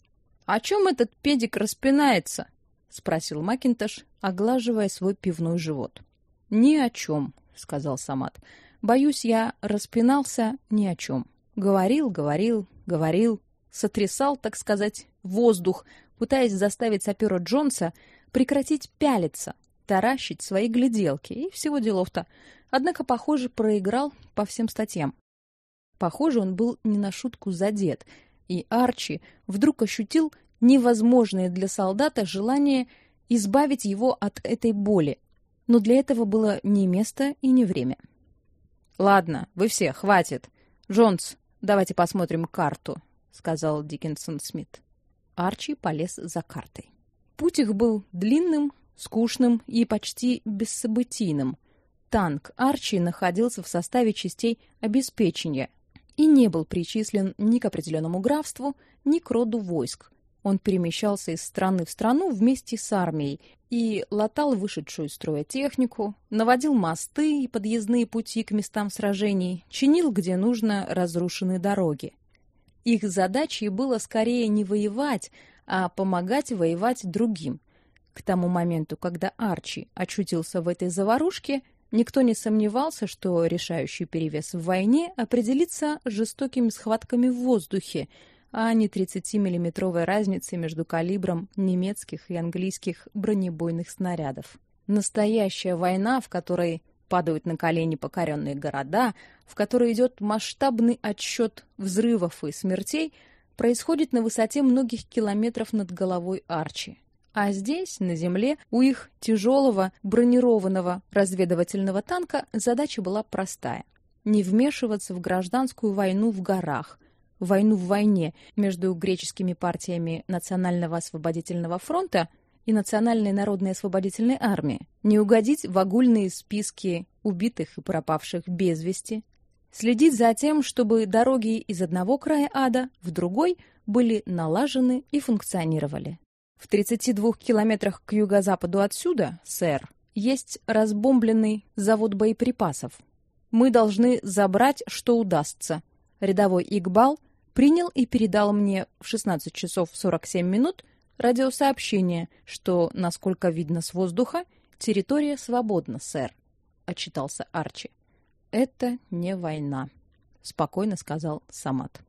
[SPEAKER 1] «О чем этот педик распинается?» — спросил Макинтош, оглаживая свой пивной живот. «Ни о чем», — сказал Самат. «Боюсь, я распинался ни о чем. Говорил, говорил, говорил, сотрясал, так сказать, воздух, пытаясь заставить сапера Джонса прекратить пялиться, таращить свои гляделки и всего делов-то. Однако, похоже, проиграл по всем статьям. Похоже, он был не на шутку задет, и Арчи вдруг ощутил невозможное для солдата желание избавить его от этой боли. Но для этого было не место и не время. Ладно, вы все, хватит. Джонс, давайте посмотрим карту, сказал Диккенсон Смит. Арчи полез за картой. Путь их был длинным, скучным и почти бессобытийным. Танк Арчи находился в составе частей обеспечения, и не был причислен ни к определенному графству, ни к роду войск. Он перемещался из страны в страну вместе с армией и латал вышедшую из строя технику, наводил мосты и подъездные пути к местам сражений, чинил, где нужно, разрушенные дороги. Их задачей было скорее не воевать, а помогать воевать другим. К тому моменту, когда Арчи очутился в этой заварушке, Никто не сомневался, что решающий перевес в войне определится жестокими схватками в воздухе, а не 30-миллиметровой разницей между калибром немецких и английских бронебойных снарядов. Настоящая война, в которой падают на колени покоренные города, в которой идет масштабный отсчет взрывов и смертей, происходит на высоте многих километров над головой Арчи. А здесь, на земле, у их тяжелого бронированного разведывательного танка задача была простая не вмешиваться в гражданскую войну в горах, войну в войне между греческими партиями Национального освободительного фронта и Национальной народной освободительной армии, не угодить в огульные списки убитых и пропавших без вести, следить за тем, чтобы дороги из одного края ада в другой были налажены и функционировали. В 32 километрах к юго-западу отсюда, сэр, есть разбомбленный завод боеприпасов. Мы должны забрать, что удастся. Рядовой Игбал принял и передал мне в 16 часов 47 минут радиосообщение, что, насколько видно с воздуха, территория свободна, сэр, отчитался Арчи. Это не война, спокойно сказал Самат.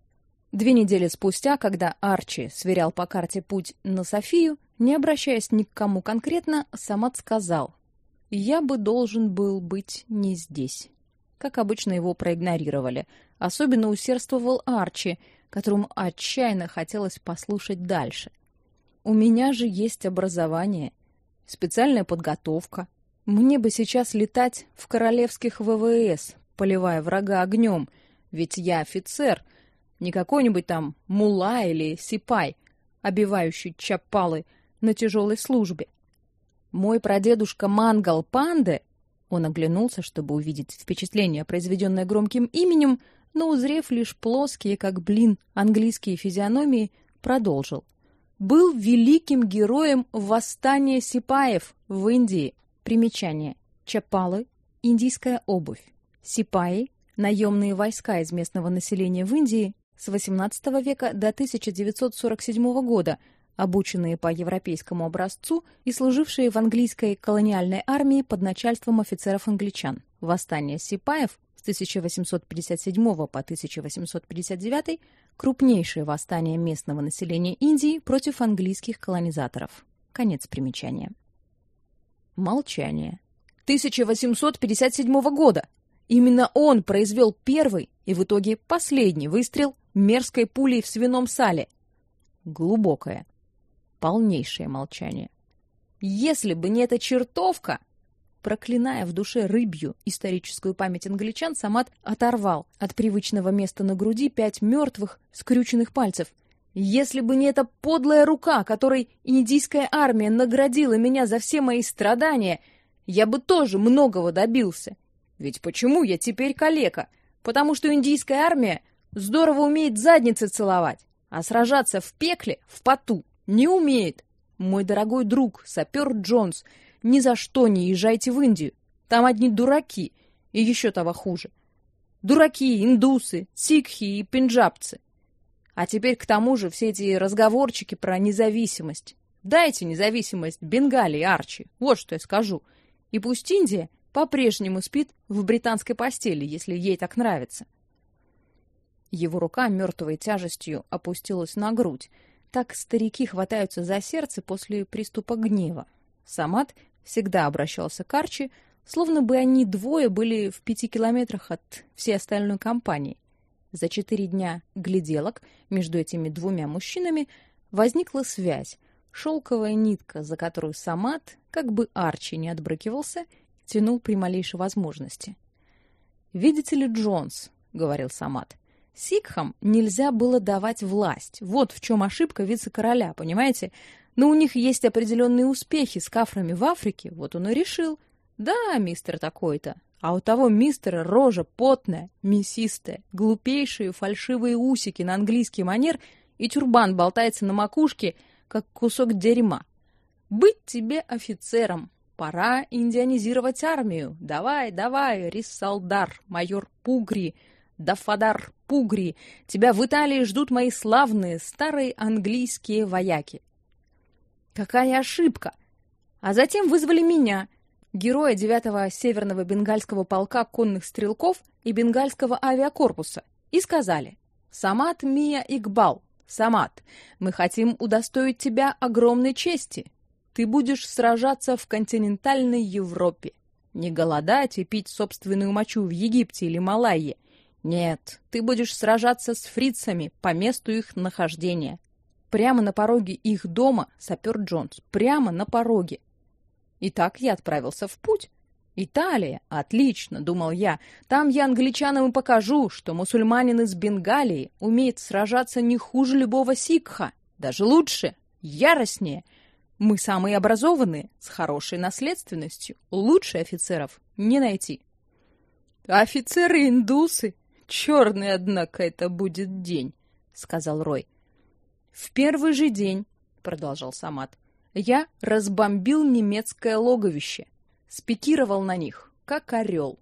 [SPEAKER 1] Две недели спустя, когда Арчи сверял по карте путь на Софию, не обращаясь ни к кому конкретно, Самат сказал: "Я бы должен был быть не здесь". Как обычно его проигнорировали. Особенно усердствовал Арчи, которому отчаянно хотелось послушать дальше. У меня же есть образование, специальная подготовка. Мне бы сейчас летать в королевских ВВС, поливая врага огнем, ведь я офицер, не какой-нибудь там мула или сипай, обивающий чапалы на тяжелой службе. Мой прадедушка Мангал Панде, он оглянулся, чтобы увидеть впечатление, произведенное громким именем, но узрев лишь плоские, как блин, английские физиономии, продолжил. Был великим героем восстания сипаев в Индии. Примечание. Чапалы – индийская обувь. Сипаи – наемные войска из местного населения в Индии, с XVIII века до 1947 года, обученные по европейскому образцу и служившие в английской колониальной армии под начальством офицеров-англичан. Восстание сипаев с 1857 по 1859 крупнейшее восстание местного населения Индии против английских колонизаторов. Конец примечания. Молчание. 1857 года. Именно он произвел первый и в итоге последний выстрел мерзкой пулей в свином сале. Глубокое, полнейшее молчание. Если бы не эта чертовка, проклиная в душе рыбью историческую память англичан, Самат оторвал от привычного места на груди пять мертвых, скрюченных пальцев. Если бы не эта подлая рука, которой индийская армия наградила меня за все мои страдания, я бы тоже многого добился. Ведь почему я теперь калека? Потому что индийская армия Здорово умеет задницы целовать, а сражаться в пекле, в поту, не умеет. Мой дорогой друг, сапер Джонс, ни за что не езжайте в Индию. Там одни дураки, и еще того хуже. Дураки, индусы, сикхи и пенджабцы. А теперь к тому же все эти разговорчики про независимость. Дайте независимость Бенгалии, Арчи, вот что я скажу. И пусть Индия по-прежнему спит в британской постели, если ей так нравится. Его рука мертвой тяжестью опустилась на грудь. Так старики хватаются за сердце после приступа гнева. Самат всегда обращался к Арчи, словно бы они двое были в пяти километрах от всей остальной компании. За четыре дня гляделок между этими двумя мужчинами возникла связь, шелковая нитка, за которую Самат, как бы Арчи не отбрыкивался, тянул при малейшей возможности. «Видите ли, Джонс», — говорил Самат, Сикхам нельзя было давать власть. Вот в чем ошибка вице-короля, понимаете? Но у них есть определенные успехи с кафрами в Африке, вот он и решил. Да, мистер такой-то. А у того мистера рожа потная, мясистая, глупейшие фальшивые усики на английский манер и тюрбан болтается на макушке, как кусок дерьма. Быть тебе офицером. Пора индианизировать армию. Давай, давай, Риссалдар, майор Пугри, Дафадар Пугри, тебя в Италии ждут мои славные старые английские вояки. Какая ошибка! А затем вызвали меня, героя 9-го Северного Бенгальского полка конных стрелков и Бенгальского авиакорпуса, и сказали «Самат Мия Игбал, Самат, мы хотим удостоить тебя огромной чести. Ты будешь сражаться в континентальной Европе. Не голодать и пить собственную мочу в Египте или Малайе – нет, ты будешь сражаться с фрицами по месту их нахождения. Прямо на пороге их дома, сапер Джонс, прямо на пороге. И так я отправился в путь. Италия, отлично, думал я. Там я англичанам и покажу, что мусульманин из Бенгалии умеет сражаться не хуже любого сикха, даже лучше, яростнее. Мы самые образованные, с хорошей наследственностью. Лучше офицеров не найти. Офицеры-индусы? Черный, однако, это будет день, сказал Рой. В первый же день, продолжал Самат, я разбомбил немецкое логовище, спикировал на них, как орел.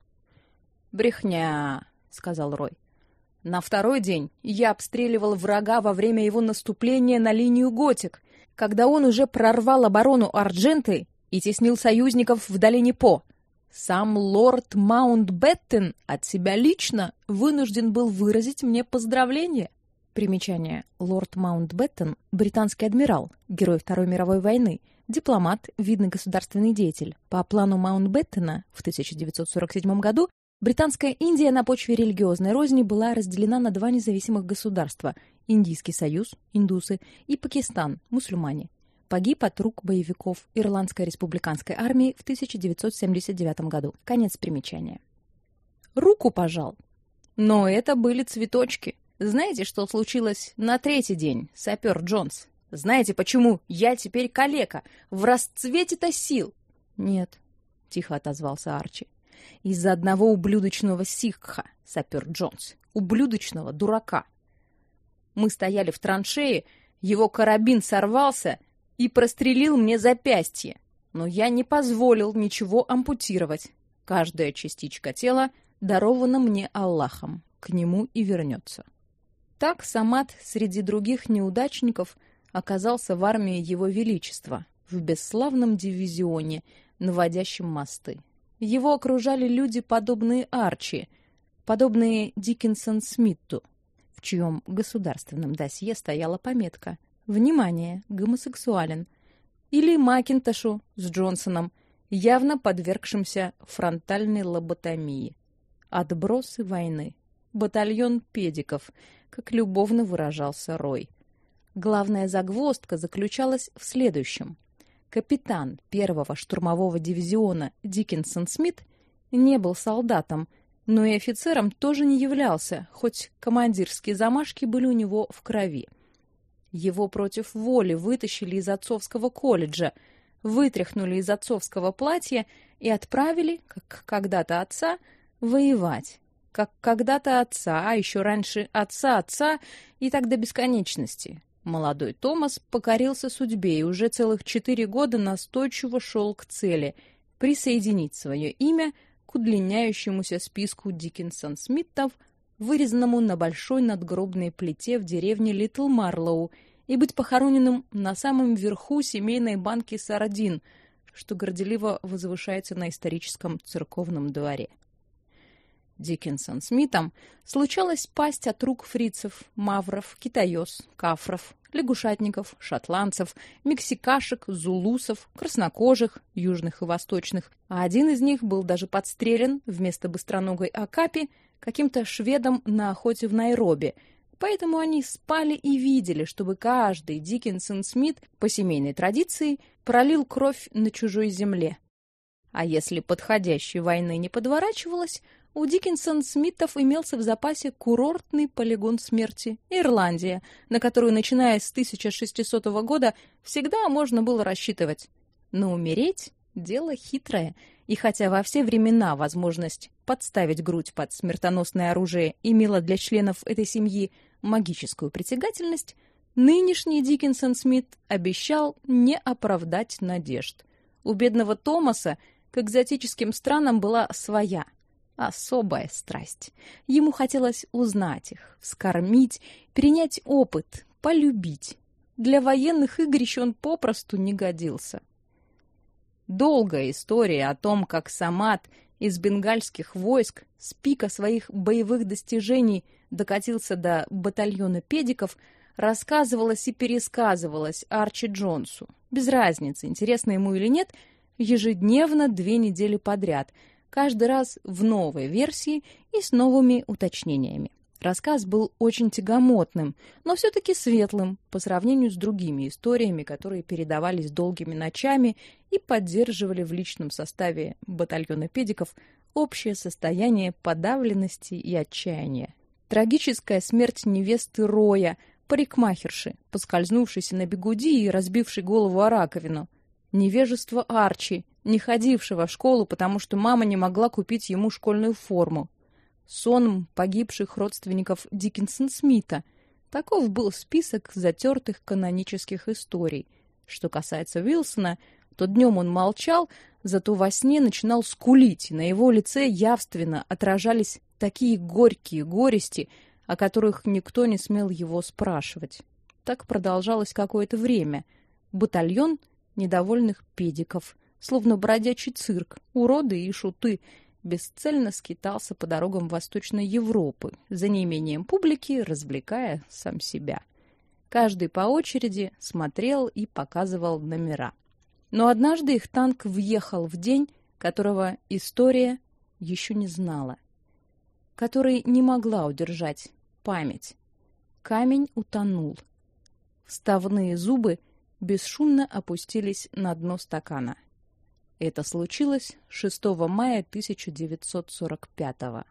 [SPEAKER 1] Брехня, сказал Рой. На второй день я обстреливал врага во время его наступления на линию Готик, когда он уже прорвал оборону Ардженты и теснил союзников в долине По. Сам лорд Маунтбеттен от себя лично вынужден был выразить мне поздравление. Примечание. Лорд Маунтбеттен – британский адмирал, герой Второй мировой войны, дипломат, видный государственный деятель. По плану Маунтбеттена в 1947 году Британская Индия на почве религиозной розни была разделена на два независимых государства – Индийский союз, индусы, и Пакистан, мусульмане. Погиб от рук боевиков Ирландской республиканской армии в 1979 году. Конец примечания. Руку пожал. Но это были цветочки. Знаете, что случилось на третий день, сапер Джонс? Знаете, почему я теперь калека, в расцвете-то сил? Нет, тихо отозвался Арчи. Из-за одного ублюдочного сикха, сапер Джонс. Ублюдочного дурака. Мы стояли в траншее, его карабин сорвался и прострелил мне запястье. Но я не позволил ничего ампутировать. Каждая частичка тела дарована мне Аллахом. К нему и вернется. Так Самат среди других неудачников оказался в армии Его Величества, в бесславном дивизионе, наводящем мосты. Его окружали люди, подобные Арчи, подобные Диккенсон Смитту, в чьем государственном досье стояла пометка «Внимание! Гомосексуален!» или Макинтошу с Джонсоном, явно подвергшимся фронтальной лоботомии. Отбросы войны. Батальон педиков, как любовно выражался Рой. Главная загвоздка заключалась в следующем – Капитан первого штурмового дивизиона Диккенсон Смит не был солдатом, но и офицером тоже не являлся, хоть командирские замашки были у него в крови. Его против воли вытащили из отцовского колледжа, вытряхнули из отцовского платья и отправили, как когда-то отца, воевать. Как когда-то отца, а еще раньше отца отца и так до бесконечности. Молодой Томас покорился судьбе и уже целых четыре года настойчиво шел к цели — присоединить свое имя к удлиняющемуся списку Диккенсон-Смиттов, вырезанному на большой надгробной плите в деревне Литл Марлоу, и быть похороненным на самом верху семейной банки сардин, что горделиво возвышается на историческом церковном дворе. Диккенсон Смитом случалось пасть от рук фрицев, мавров, китаёс, кафров, лягушатников, шотландцев, мексикашек, зулусов, краснокожих, южных и восточных. А один из них был даже подстрелен вместо быстроногой Акапи каким-то шведом на охоте в Найроби. Поэтому они спали и видели, чтобы каждый Диккенсон Смит по семейной традиции пролил кровь на чужой земле. А если подходящей войны не подворачивалось, у Диккенсон-Смитов имелся в запасе курортный полигон смерти Ирландия, на которую, начиная с 1600 года, всегда можно было рассчитывать. Но умереть — дело хитрое, и хотя во все времена возможность подставить грудь под смертоносное оружие имела для членов этой семьи магическую притягательность, нынешний Диккенсон-Смит обещал не оправдать надежд. У бедного Томаса к экзотическим странам была своя — особая страсть. Ему хотелось узнать их, вскормить, перенять опыт, полюбить. Для военных игрищ он попросту не годился. Долгая история о том, как Самат из бенгальских войск с пика своих боевых достижений докатился до батальона педиков, рассказывалась и пересказывалась Арчи Джонсу. Без разницы, интересно ему или нет, ежедневно две недели подряд – каждый раз в новой версии и с новыми уточнениями. Рассказ был очень тягомотным, но все-таки светлым по сравнению с другими историями, которые передавались долгими ночами и поддерживали в личном составе батальона педиков общее состояние подавленности и отчаяния. Трагическая смерть невесты Роя, парикмахерши, поскользнувшейся на бегуди и разбившей голову о раковину, невежество Арчи, не ходившего в школу, потому что мама не могла купить ему школьную форму, сон погибших родственников Диккенсон Смита. Таков был список затертых канонических историй. Что касается Уилсона, то днем он молчал, зато во сне начинал скулить, и на его лице явственно отражались такие горькие горести, о которых никто не смел его спрашивать. Так продолжалось какое-то время. Батальон недовольных педиков, словно бродячий цирк, уроды и шуты, бесцельно скитался по дорогам Восточной Европы, за неимением публики развлекая сам себя. Каждый по очереди смотрел и показывал номера. Но однажды их танк въехал в день, которого история еще не знала, который не могла удержать память. Камень утонул. Вставные зубы бесшумно опустились на дно стакана. Это случилось 6 мая 1945 года.